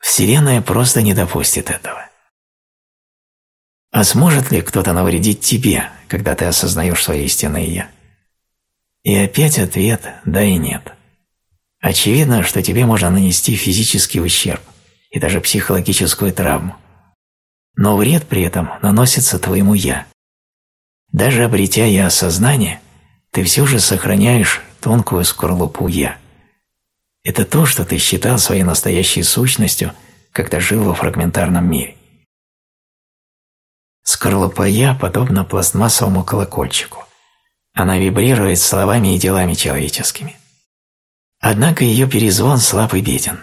S1: Вселенная просто не допустит этого. А сможет ли кто-то навредить тебе, когда ты осознаешь свое истинное «я»? И опять ответ «да» и «нет». Очевидно, что тебе можно нанести физический ущерб и даже психологическую травму. Но вред при этом наносится твоему «я». Даже обретя «я» осознание, ты все же сохраняешь тонкую скорлупу «я». Это то, что ты считал своей настоящей сущностью, когда жил во фрагментарном мире. Скорлупа «я» подобна пластмассовому колокольчику. Она вибрирует словами и делами человеческими. Однако ее перезвон слаб и беден.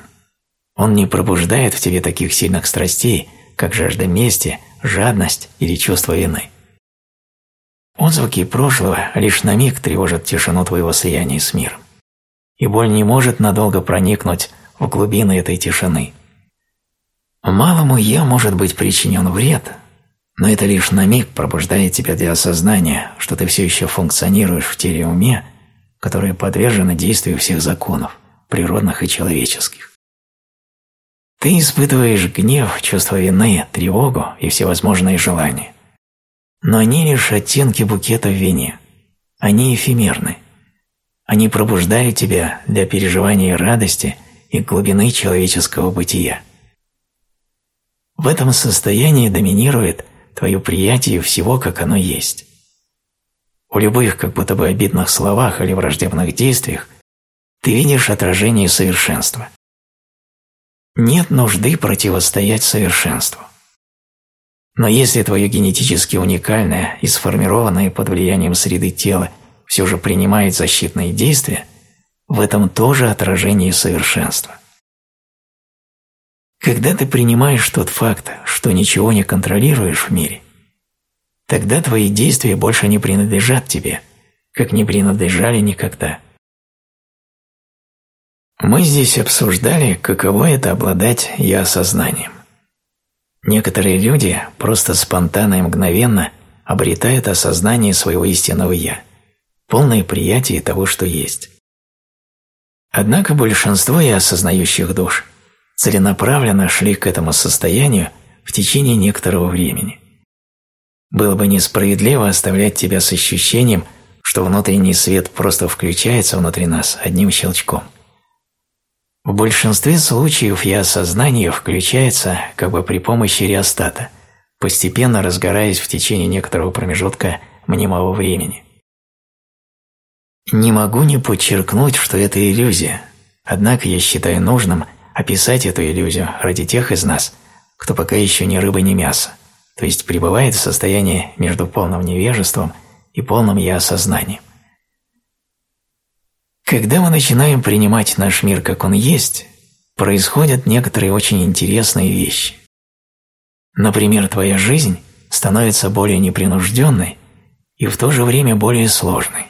S1: Он не пробуждает в тебе таких сильных страстей, как жажда мести, жадность или чувство вины. Отзвуки прошлого лишь на миг тревожат тишину твоего слияния с миром, и боль не может надолго проникнуть в глубины этой тишины. Малому «я» может быть причинен вред, но это лишь на миг пробуждает тебя для осознания, что ты все еще функционируешь в теле уме, которое подвержено действию всех законов, природных и человеческих. Ты испытываешь гнев, чувство вины, тревогу и всевозможные желания. Но они лишь оттенки букета в вине. Они эфемерны. Они пробуждают тебя для переживания радости и глубины человеческого бытия. В этом состоянии доминирует твое приятие всего, как оно есть. У любых как будто бы обидных словах или враждебных действиях ты видишь отражение совершенства. Нет нужды противостоять совершенству. Но если твое генетически уникальное и сформированное под влиянием среды тело все же принимает защитные действия, в этом тоже отражение совершенства. Когда ты принимаешь тот факт, что ничего не контролируешь в мире, тогда твои действия больше не принадлежат тебе, как не принадлежали никогда. Мы здесь обсуждали, каково это обладать «я-осознанием». Некоторые люди просто спонтанно и мгновенно обретают осознание своего истинного «я», полное приятие того, что есть. Однако большинство «я» осознающих душ целенаправленно шли к этому состоянию в течение некоторого времени. Было бы несправедливо оставлять тебя с ощущением, что внутренний свет просто включается внутри нас одним щелчком. В большинстве случаев я осознание включается как бы при помощи реостата, постепенно разгораясь в течение некоторого промежутка мнимого времени. Не могу не подчеркнуть, что это иллюзия, однако я считаю нужным описать эту иллюзию ради тех из нас, кто пока еще ни рыба, ни мясо, то есть пребывает в состоянии между полным невежеством и полным я-осознанием. Когда мы начинаем принимать наш мир как он есть, происходят некоторые очень интересные вещи. Например, твоя жизнь становится более непринужденной и в то же время более сложной.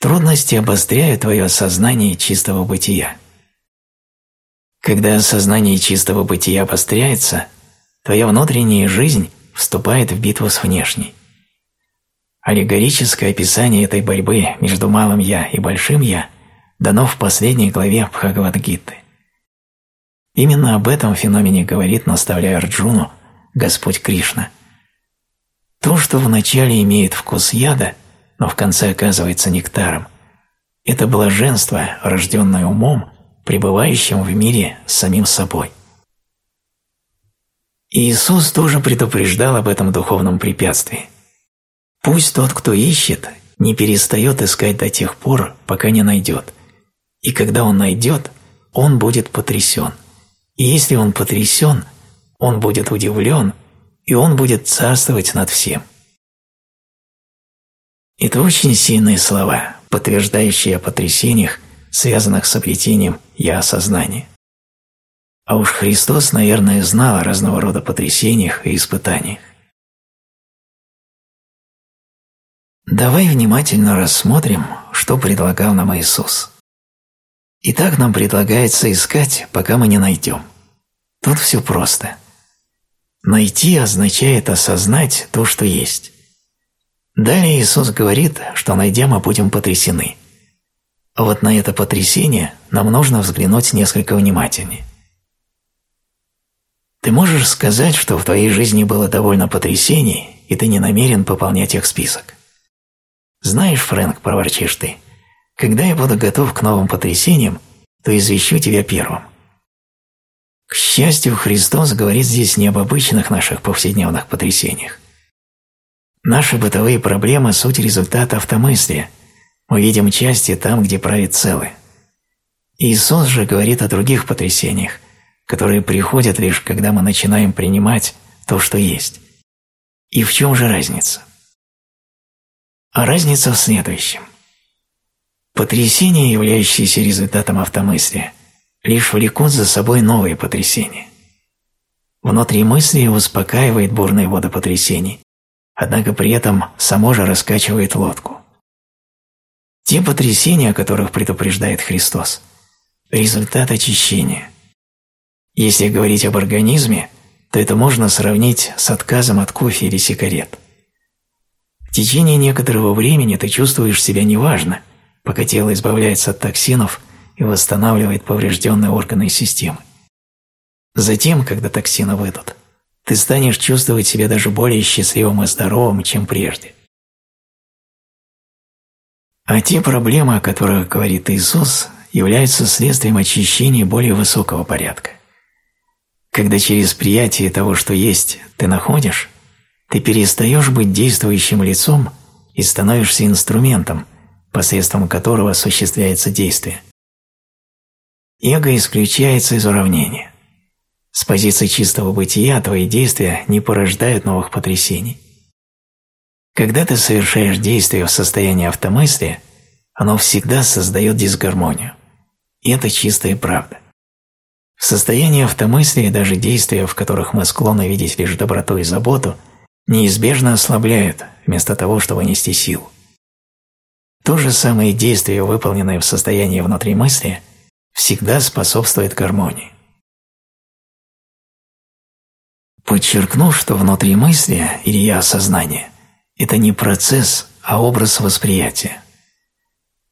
S1: Трудности обостряют твое сознание чистого бытия. Когда сознание чистого бытия обостряется, твоя внутренняя жизнь вступает в битву с внешней. Аллегорическое описание этой борьбы между малым «я» и большим «я» дано в последней главе Бхагавадгиты. Именно об этом феномене говорит, наставляя Арджуну, Господь Кришна. То, что вначале имеет вкус яда, но в конце оказывается нектаром, это блаженство, рожденное умом, пребывающим в мире с самим собой. Иисус тоже предупреждал об этом духовном препятствии. Пусть тот, кто ищет, не перестает искать до тех пор, пока не найдет. И когда он найдет, он будет потрясен. И если он потрясен, он будет удивлен, и он будет царствовать над всем. Это очень сильные слова, подтверждающие о потрясениях, связанных с обретением «я-осознания». А уж Христос, наверное, знал о разного рода потрясениях и испытаниях. Давай внимательно рассмотрим, что предлагал нам Иисус. Итак, нам предлагается искать, пока мы не найдем. Тут все просто. Найти означает осознать то, что есть. Далее Иисус говорит, что найдя мы будем потрясены. Вот на это потрясение нам нужно взглянуть несколько внимательнее.
S2: Ты можешь сказать, что в твоей жизни было довольно потрясений, и ты не намерен пополнять их список. «Знаешь, Фрэнк», – проворчишь ты, – «когда я буду готов к новым потрясениям, то извещу тебя первым». К счастью, Христос говорит здесь не об обычных наших повседневных потрясениях. Наши бытовые проблемы – суть результат автомыслия. Мы видим части там, где правит целое. Иисус же говорит о других потрясениях, которые приходят лишь, когда мы начинаем принимать то, что есть. И в чем же разница? А разница в следующем. Потрясения, являющиеся результатом автомыслия, лишь влекут за собой новые потрясения. Внутри мысли успокаивает бурные воды потрясений, однако при этом само же раскачивает лодку. Те потрясения, о которых предупреждает Христос – результат очищения. Если говорить об организме, то это можно сравнить с отказом от кофе или сигарет. Течение некоторого времени ты чувствуешь себя неважно, пока тело избавляется от токсинов и восстанавливает поврежденные органы и системы. Затем, когда токсины выйдут, ты станешь чувствовать себя даже более счастливым и здоровым, чем прежде. А те проблемы, о которых говорит Иисус, являются следствием очищения более высокого порядка. Когда через приятие того, что есть, ты находишь, ты перестаешь быть действующим лицом и становишься инструментом, посредством которого осуществляется действие. Эго исключается из уравнения. С позиции чистого бытия твои действия не порождают новых потрясений. Когда ты совершаешь действие в состоянии автомыслия, оно всегда создает дисгармонию. И это чистая правда. В состоянии автомыслия даже действия, в которых мы склонны видеть лишь доброту и заботу, неизбежно ослабляют, вместо того, чтобы нести силу. То же самое действие, выполненное в состоянии внутри мысли, всегда способствует гармонии. Подчеркнув, что внутри мысли или я осознание – это не процесс, а образ восприятия.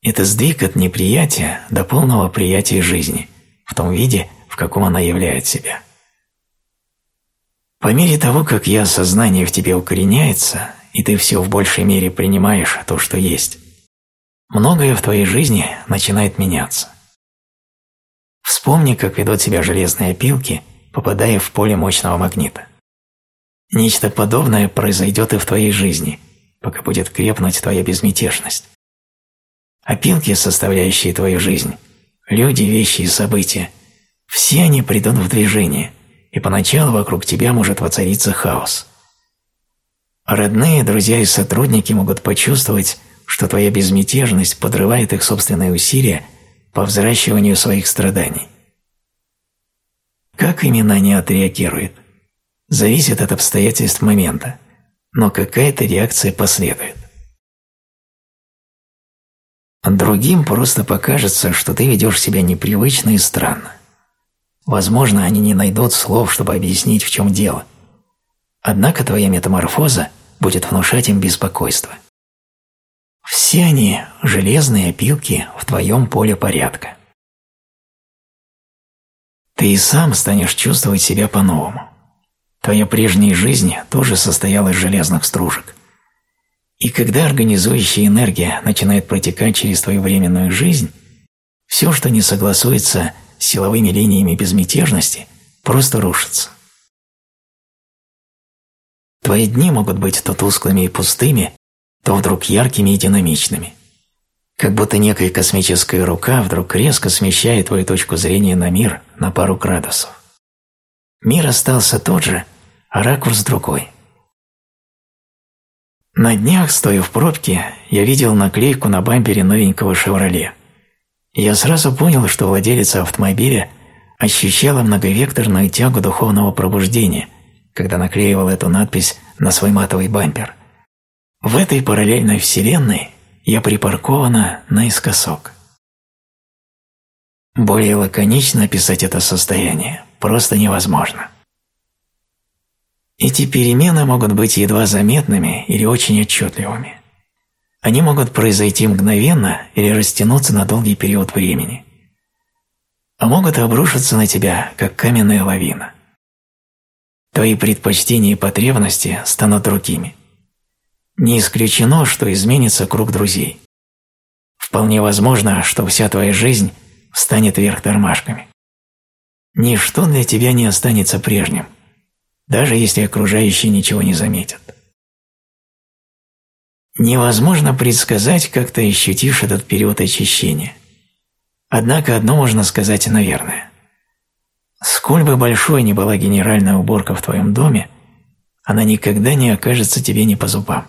S2: Это сдвиг от неприятия до полного приятия жизни, в том виде, в каком она являет себя. По мере того, как я сознание в тебе укореняется, и ты все в большей мере принимаешь то, что есть, многое в твоей жизни начинает меняться. Вспомни, как ведут себя железные опилки, попадая в поле мощного магнита. Нечто подобное произойдет и в твоей жизни, пока будет крепнуть твоя безмятежность. Опилки, составляющие твою жизнь, люди, вещи и события, все они придут в движение, и поначалу вокруг тебя может воцариться хаос. Родные, друзья и сотрудники могут почувствовать, что твоя безмятежность подрывает их собственные усилия по взращиванию своих страданий. Как именно они отреагируют, зависит от обстоятельств момента, но какая-то реакция последует. Другим просто покажется, что ты ведешь себя непривычно и странно. Возможно, они не найдут слов, чтобы объяснить, в чем дело. Однако твоя метаморфоза будет внушать им беспокойство. Все они – железные опилки в твоем поле порядка. Ты и сам станешь чувствовать себя по-новому. Твоя прежняя жизнь тоже состояла из железных стружек – и когда организующая энергия начинает протекать через твою временную жизнь, все, что не согласуется силовыми линиями безмятежности, просто рушится. Твои дни могут быть то тусклыми и пустыми, то вдруг яркими и динамичными. Как будто некая космическая рука вдруг резко смещает твою точку зрения на мир на пару градусов. Мир остался тот же, а ракурс другой – на днях, стоя в пробке, я видел наклейку на бампере новенького «Шевроле». Я сразу понял, что владелец автомобиля ощущала многовекторную тягу духовного пробуждения, когда наклеивал эту надпись на свой матовый бампер. В этой параллельной вселенной я припаркована наискосок. Более лаконично описать это состояние просто невозможно. Эти перемены могут быть едва заметными или очень отчетливыми. Они могут произойти мгновенно или растянуться на долгий период времени. А могут обрушиться на тебя, как каменная лавина. твои предпочтения и потребности станут другими. Не исключено, что изменится круг друзей. Вполне возможно, что вся твоя жизнь встанет вверх тормашками. Ничто для тебя не останется прежним, даже если окружающие ничего не заметят. Невозможно предсказать, как ты ощутишь этот период очищения. Однако одно можно сказать наверное. Сколь бы большой ни была генеральная уборка в твоем доме, она никогда не окажется тебе не по зубам.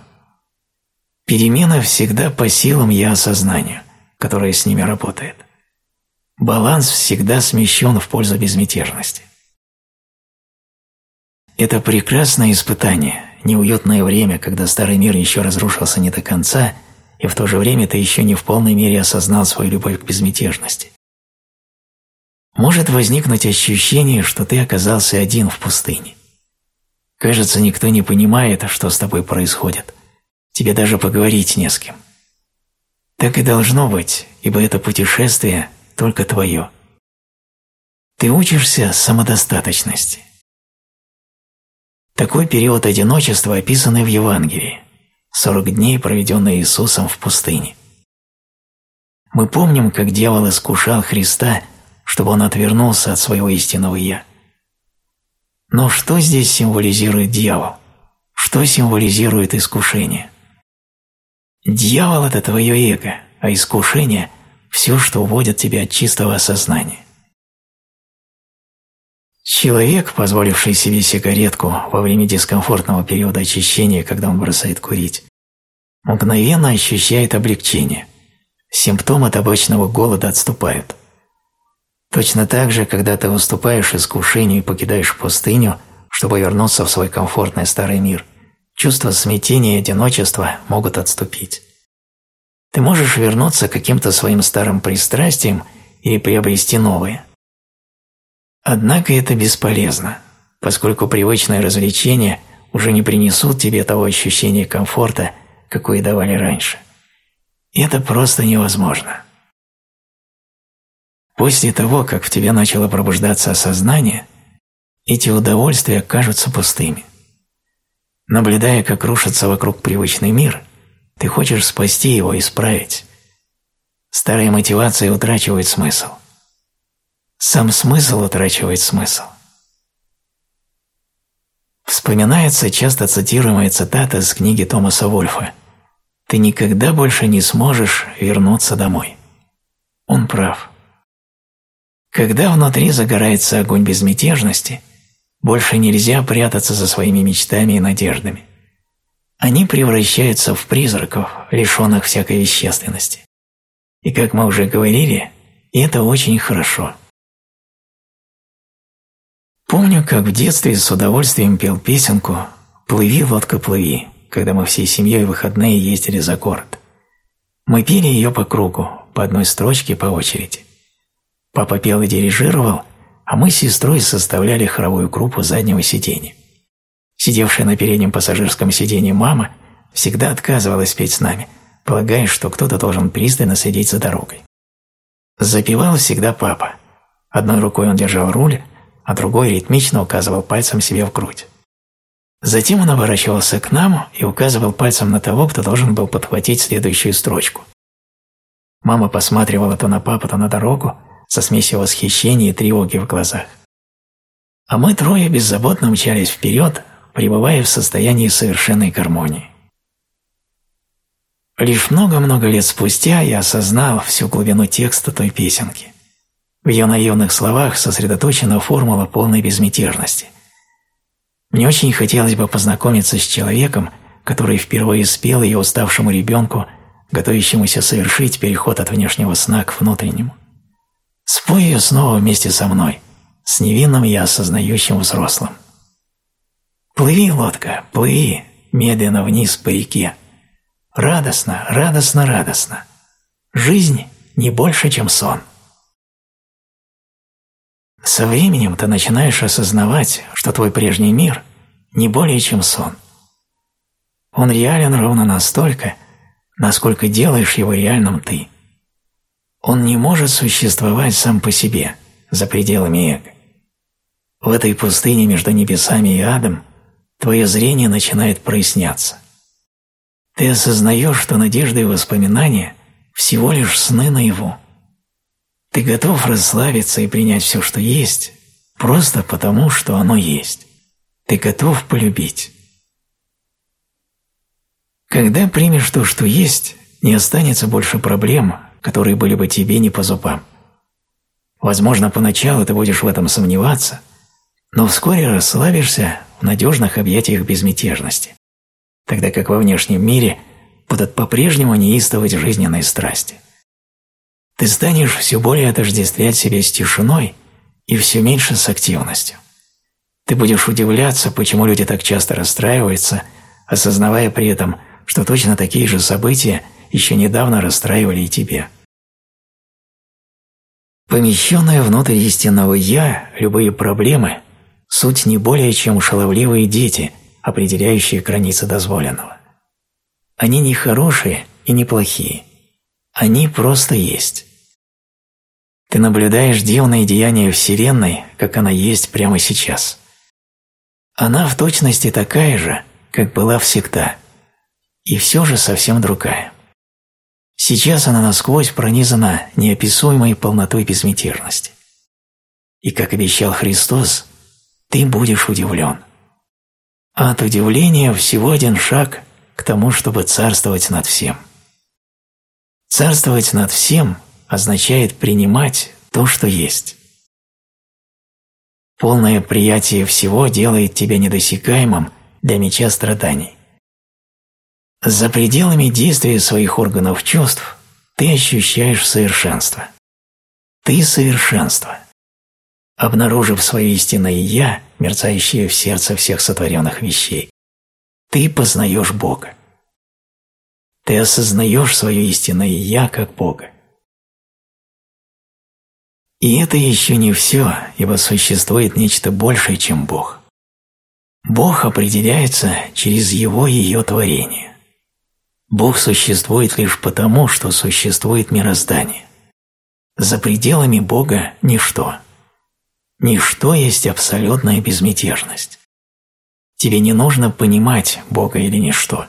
S2: Перемена всегда по силам я осознанию, которое с ними работает. Баланс всегда смещен в пользу безмятежности. Это прекрасное испытание, неуютное время, когда старый мир еще разрушился не до конца, и в то же время ты еще не в полной мере осознал свою любовь к безмятежности. Может возникнуть ощущение, что ты оказался один в пустыне. Кажется, никто не понимает, что с тобой происходит. Тебе даже поговорить не с кем. Так и должно быть, ибо это путешествие только твое. Ты учишься самодостаточности. Такой период одиночества описан в Евангелии – 40 дней, проведенные Иисусом в пустыне. Мы помним, как дьявол искушал Христа, чтобы он отвернулся от своего истинного «Я». Но что здесь символизирует дьявол? Что символизирует искушение? Дьявол – это твое эго, а искушение – все, что уводит тебя от чистого осознания. Человек, позволивший себе сигаретку во время дискомфортного периода очищения, когда он бросает курить, мгновенно ощущает облегчение. Симптомы табачного голода отступают. Точно так же, когда ты уступаешь искушению и покидаешь пустыню, чтобы вернуться в свой комфортный старый мир, чувства смятения и одиночества могут отступить. Ты можешь вернуться к каким-то своим старым пристрастиям или приобрести новые – Однако это бесполезно, поскольку привычные развлечения уже не принесут тебе того ощущения комфорта, какое давали раньше. И это просто невозможно. После того, как в тебе начало пробуждаться осознание, эти удовольствия кажутся пустыми. Наблюдая, как рушится вокруг привычный мир, ты хочешь спасти его, исправить. Старая мотивация утрачивает смысл сам смысл утрачивает смысл. Вспоминается часто цитируемая цитата из книги Томаса Вольфа «Ты никогда больше не сможешь вернуться домой». Он прав. Когда внутри загорается огонь безмятежности, больше нельзя прятаться за своими мечтами и надеждами. Они превращаются в призраков, лишенных всякой вещественности. И как мы уже говорили, это очень хорошо – Помню, как в детстве с удовольствием пел песенку «Плыви, лодка, плыви», когда мы всей семьей в выходные ездили за город. Мы пели ее по кругу, по одной строчке по очереди. Папа пел и дирижировал, а мы с сестрой составляли хоровую группу заднего сиденья. Сидевшая на переднем пассажирском сиденье мама всегда отказывалась петь с нами, полагая, что кто-то должен пристально следить за дорогой. Запевал всегда папа. Одной рукой он держал руль, а другой ритмично указывал пальцем себе в грудь. Затем он оборачивался к нам и указывал пальцем на того, кто должен был подхватить следующую строчку. Мама посматривала то на папу, то на дорогу, со смесью восхищения и тревоги в глазах. А мы трое беззаботно мчались вперед, пребывая в состоянии совершенной гармонии. Лишь много-много лет спустя я осознал всю глубину текста той песенки. В ее наивных словах сосредоточена формула полной безмятежности. Мне очень хотелось бы познакомиться с человеком, который впервые спел ее уставшему ребенку, готовящемуся совершить переход от внешнего сна к внутреннему. Спой ее снова вместе со мной, с невинным я осознающим взрослым. Плыви, лодка, плыви, медленно вниз по реке. Радостно, радостно, радостно. Жизнь не больше, чем сон. Со временем ты начинаешь осознавать, что твой прежний мир не более чем сон. Он реален ровно настолько, насколько делаешь его реальным ты. Он не может существовать сам по себе, за пределами эго. в этой пустыне между небесами и адом твое зрение начинает проясняться. Ты осознаешь, что надежды и воспоминания – всего лишь сны наяву. Ты готов расслабиться и принять все, что есть, просто потому, что оно есть. Ты готов полюбить. Когда примешь то, что есть, не останется больше проблем, которые были бы тебе не по зубам. Возможно, поначалу ты будешь в этом сомневаться, но вскоре расслабишься в надежных объятиях безмятежности, тогда как во внешнем мире будут по-прежнему неистовать жизненные страсти. Ты станешь все более отождествлять себя с тишиной и все меньше с активностью. Ты будешь удивляться, почему люди так часто расстраиваются, осознавая при этом – что точно такие же события еще недавно расстраивали и тебя. Помещенные внутрь истинного «я» любые проблемы – суть не более чем шаловливые дети, определяющие границы дозволенного. Они не хорошие и не плохие. Они просто есть. Ты наблюдаешь дивные деяния Вселенной, как она есть прямо сейчас. Она в точности такая же, как была всегда – и все же совсем другая. Сейчас она насквозь пронизана неописуемой полнотой безмятежности. И, как обещал Христос, ты будешь удивлен. А от удивления всего один шаг к тому, чтобы царствовать над всем. Царствовать над всем означает принимать то, что есть. Полное приятие всего делает тебя недосягаемым для меча страданий. За пределами действия своих органов чувств ты ощущаешь совершенство. Ты – совершенство. Обнаружив свое истинное «я», мерцающее в сердце всех сотворенных вещей, ты познаешь Бога. Ты осознаешь свое истинное «я» как Бога. И это еще не все, ибо существует нечто большее, чем Бог. Бог определяется через Его и Ее творение. Бог существует лишь потому, что существует мироздание. За пределами Бога – ничто. Ничто есть абсолютная безмятежность. Тебе не нужно понимать Бога или ничто.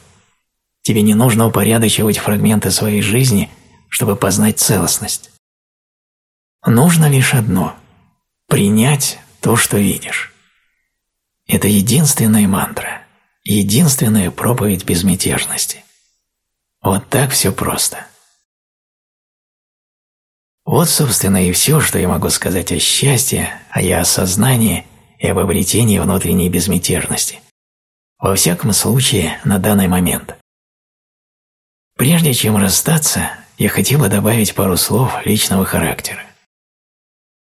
S2: Тебе не нужно упорядочивать фрагменты своей жизни, чтобы познать целостность. Нужно лишь одно – принять то, что видишь. Это единственная мантра, единственная проповедь безмятежности. Вот так все просто. Вот, собственно, и все, что я могу сказать о счастье, о ее осознании и об обретении внутренней безмятежности. Во всяком случае, на данный момент. Прежде чем расстаться, я хотел бы добавить пару слов личного характера.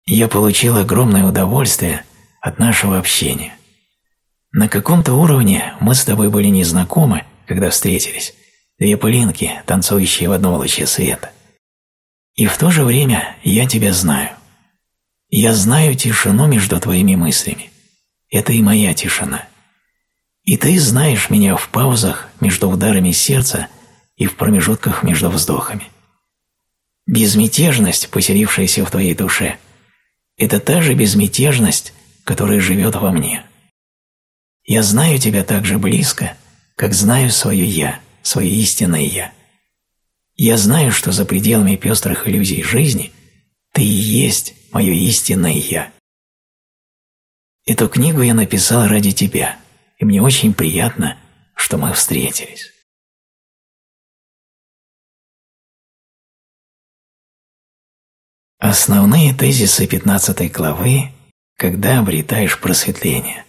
S2: Я получил огромное удовольствие от нашего общения. На каком-то уровне мы с тобой были незнакомы, когда встретились, две пылинки, танцующие в одном луче света. И в то же время я тебя знаю. Я знаю тишину между твоими мыслями. Это и моя тишина. И ты знаешь меня в паузах между ударами сердца и в промежутках между вздохами. Безмятежность, поселившаяся в твоей душе, это та же безмятежность, которая живет во мне. Я знаю тебя так же близко, как знаю свое «я» свое истинное «я». Я знаю, что за пределами пестрых иллюзий жизни ты и есть мое истинное «я». Эту книгу я написал ради тебя, и мне очень приятно, что мы встретились. Основные тезисы 15 главы «Когда обретаешь просветление».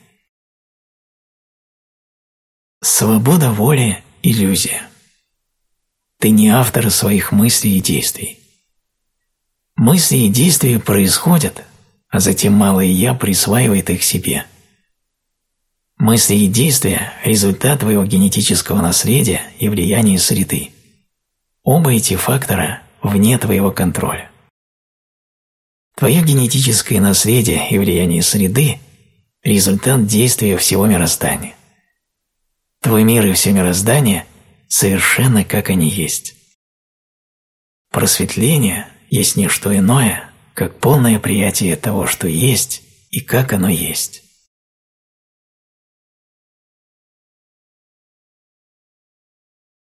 S2: Свобода воли иллюзия. Ты не автор своих мыслей и действий. Мысли и действия происходят, а затем малое «я» присваивает их себе. Мысли и действия – результат твоего генетического наследия и влияния среды. Оба эти фактора вне твоего контроля. Твое генетическое наследие и влияние среды – результат действия всего мироздания. Твой мир и все мироздание совершенно как они есть. Просветление есть не что иное, как полное приятие того, что есть и как оно есть.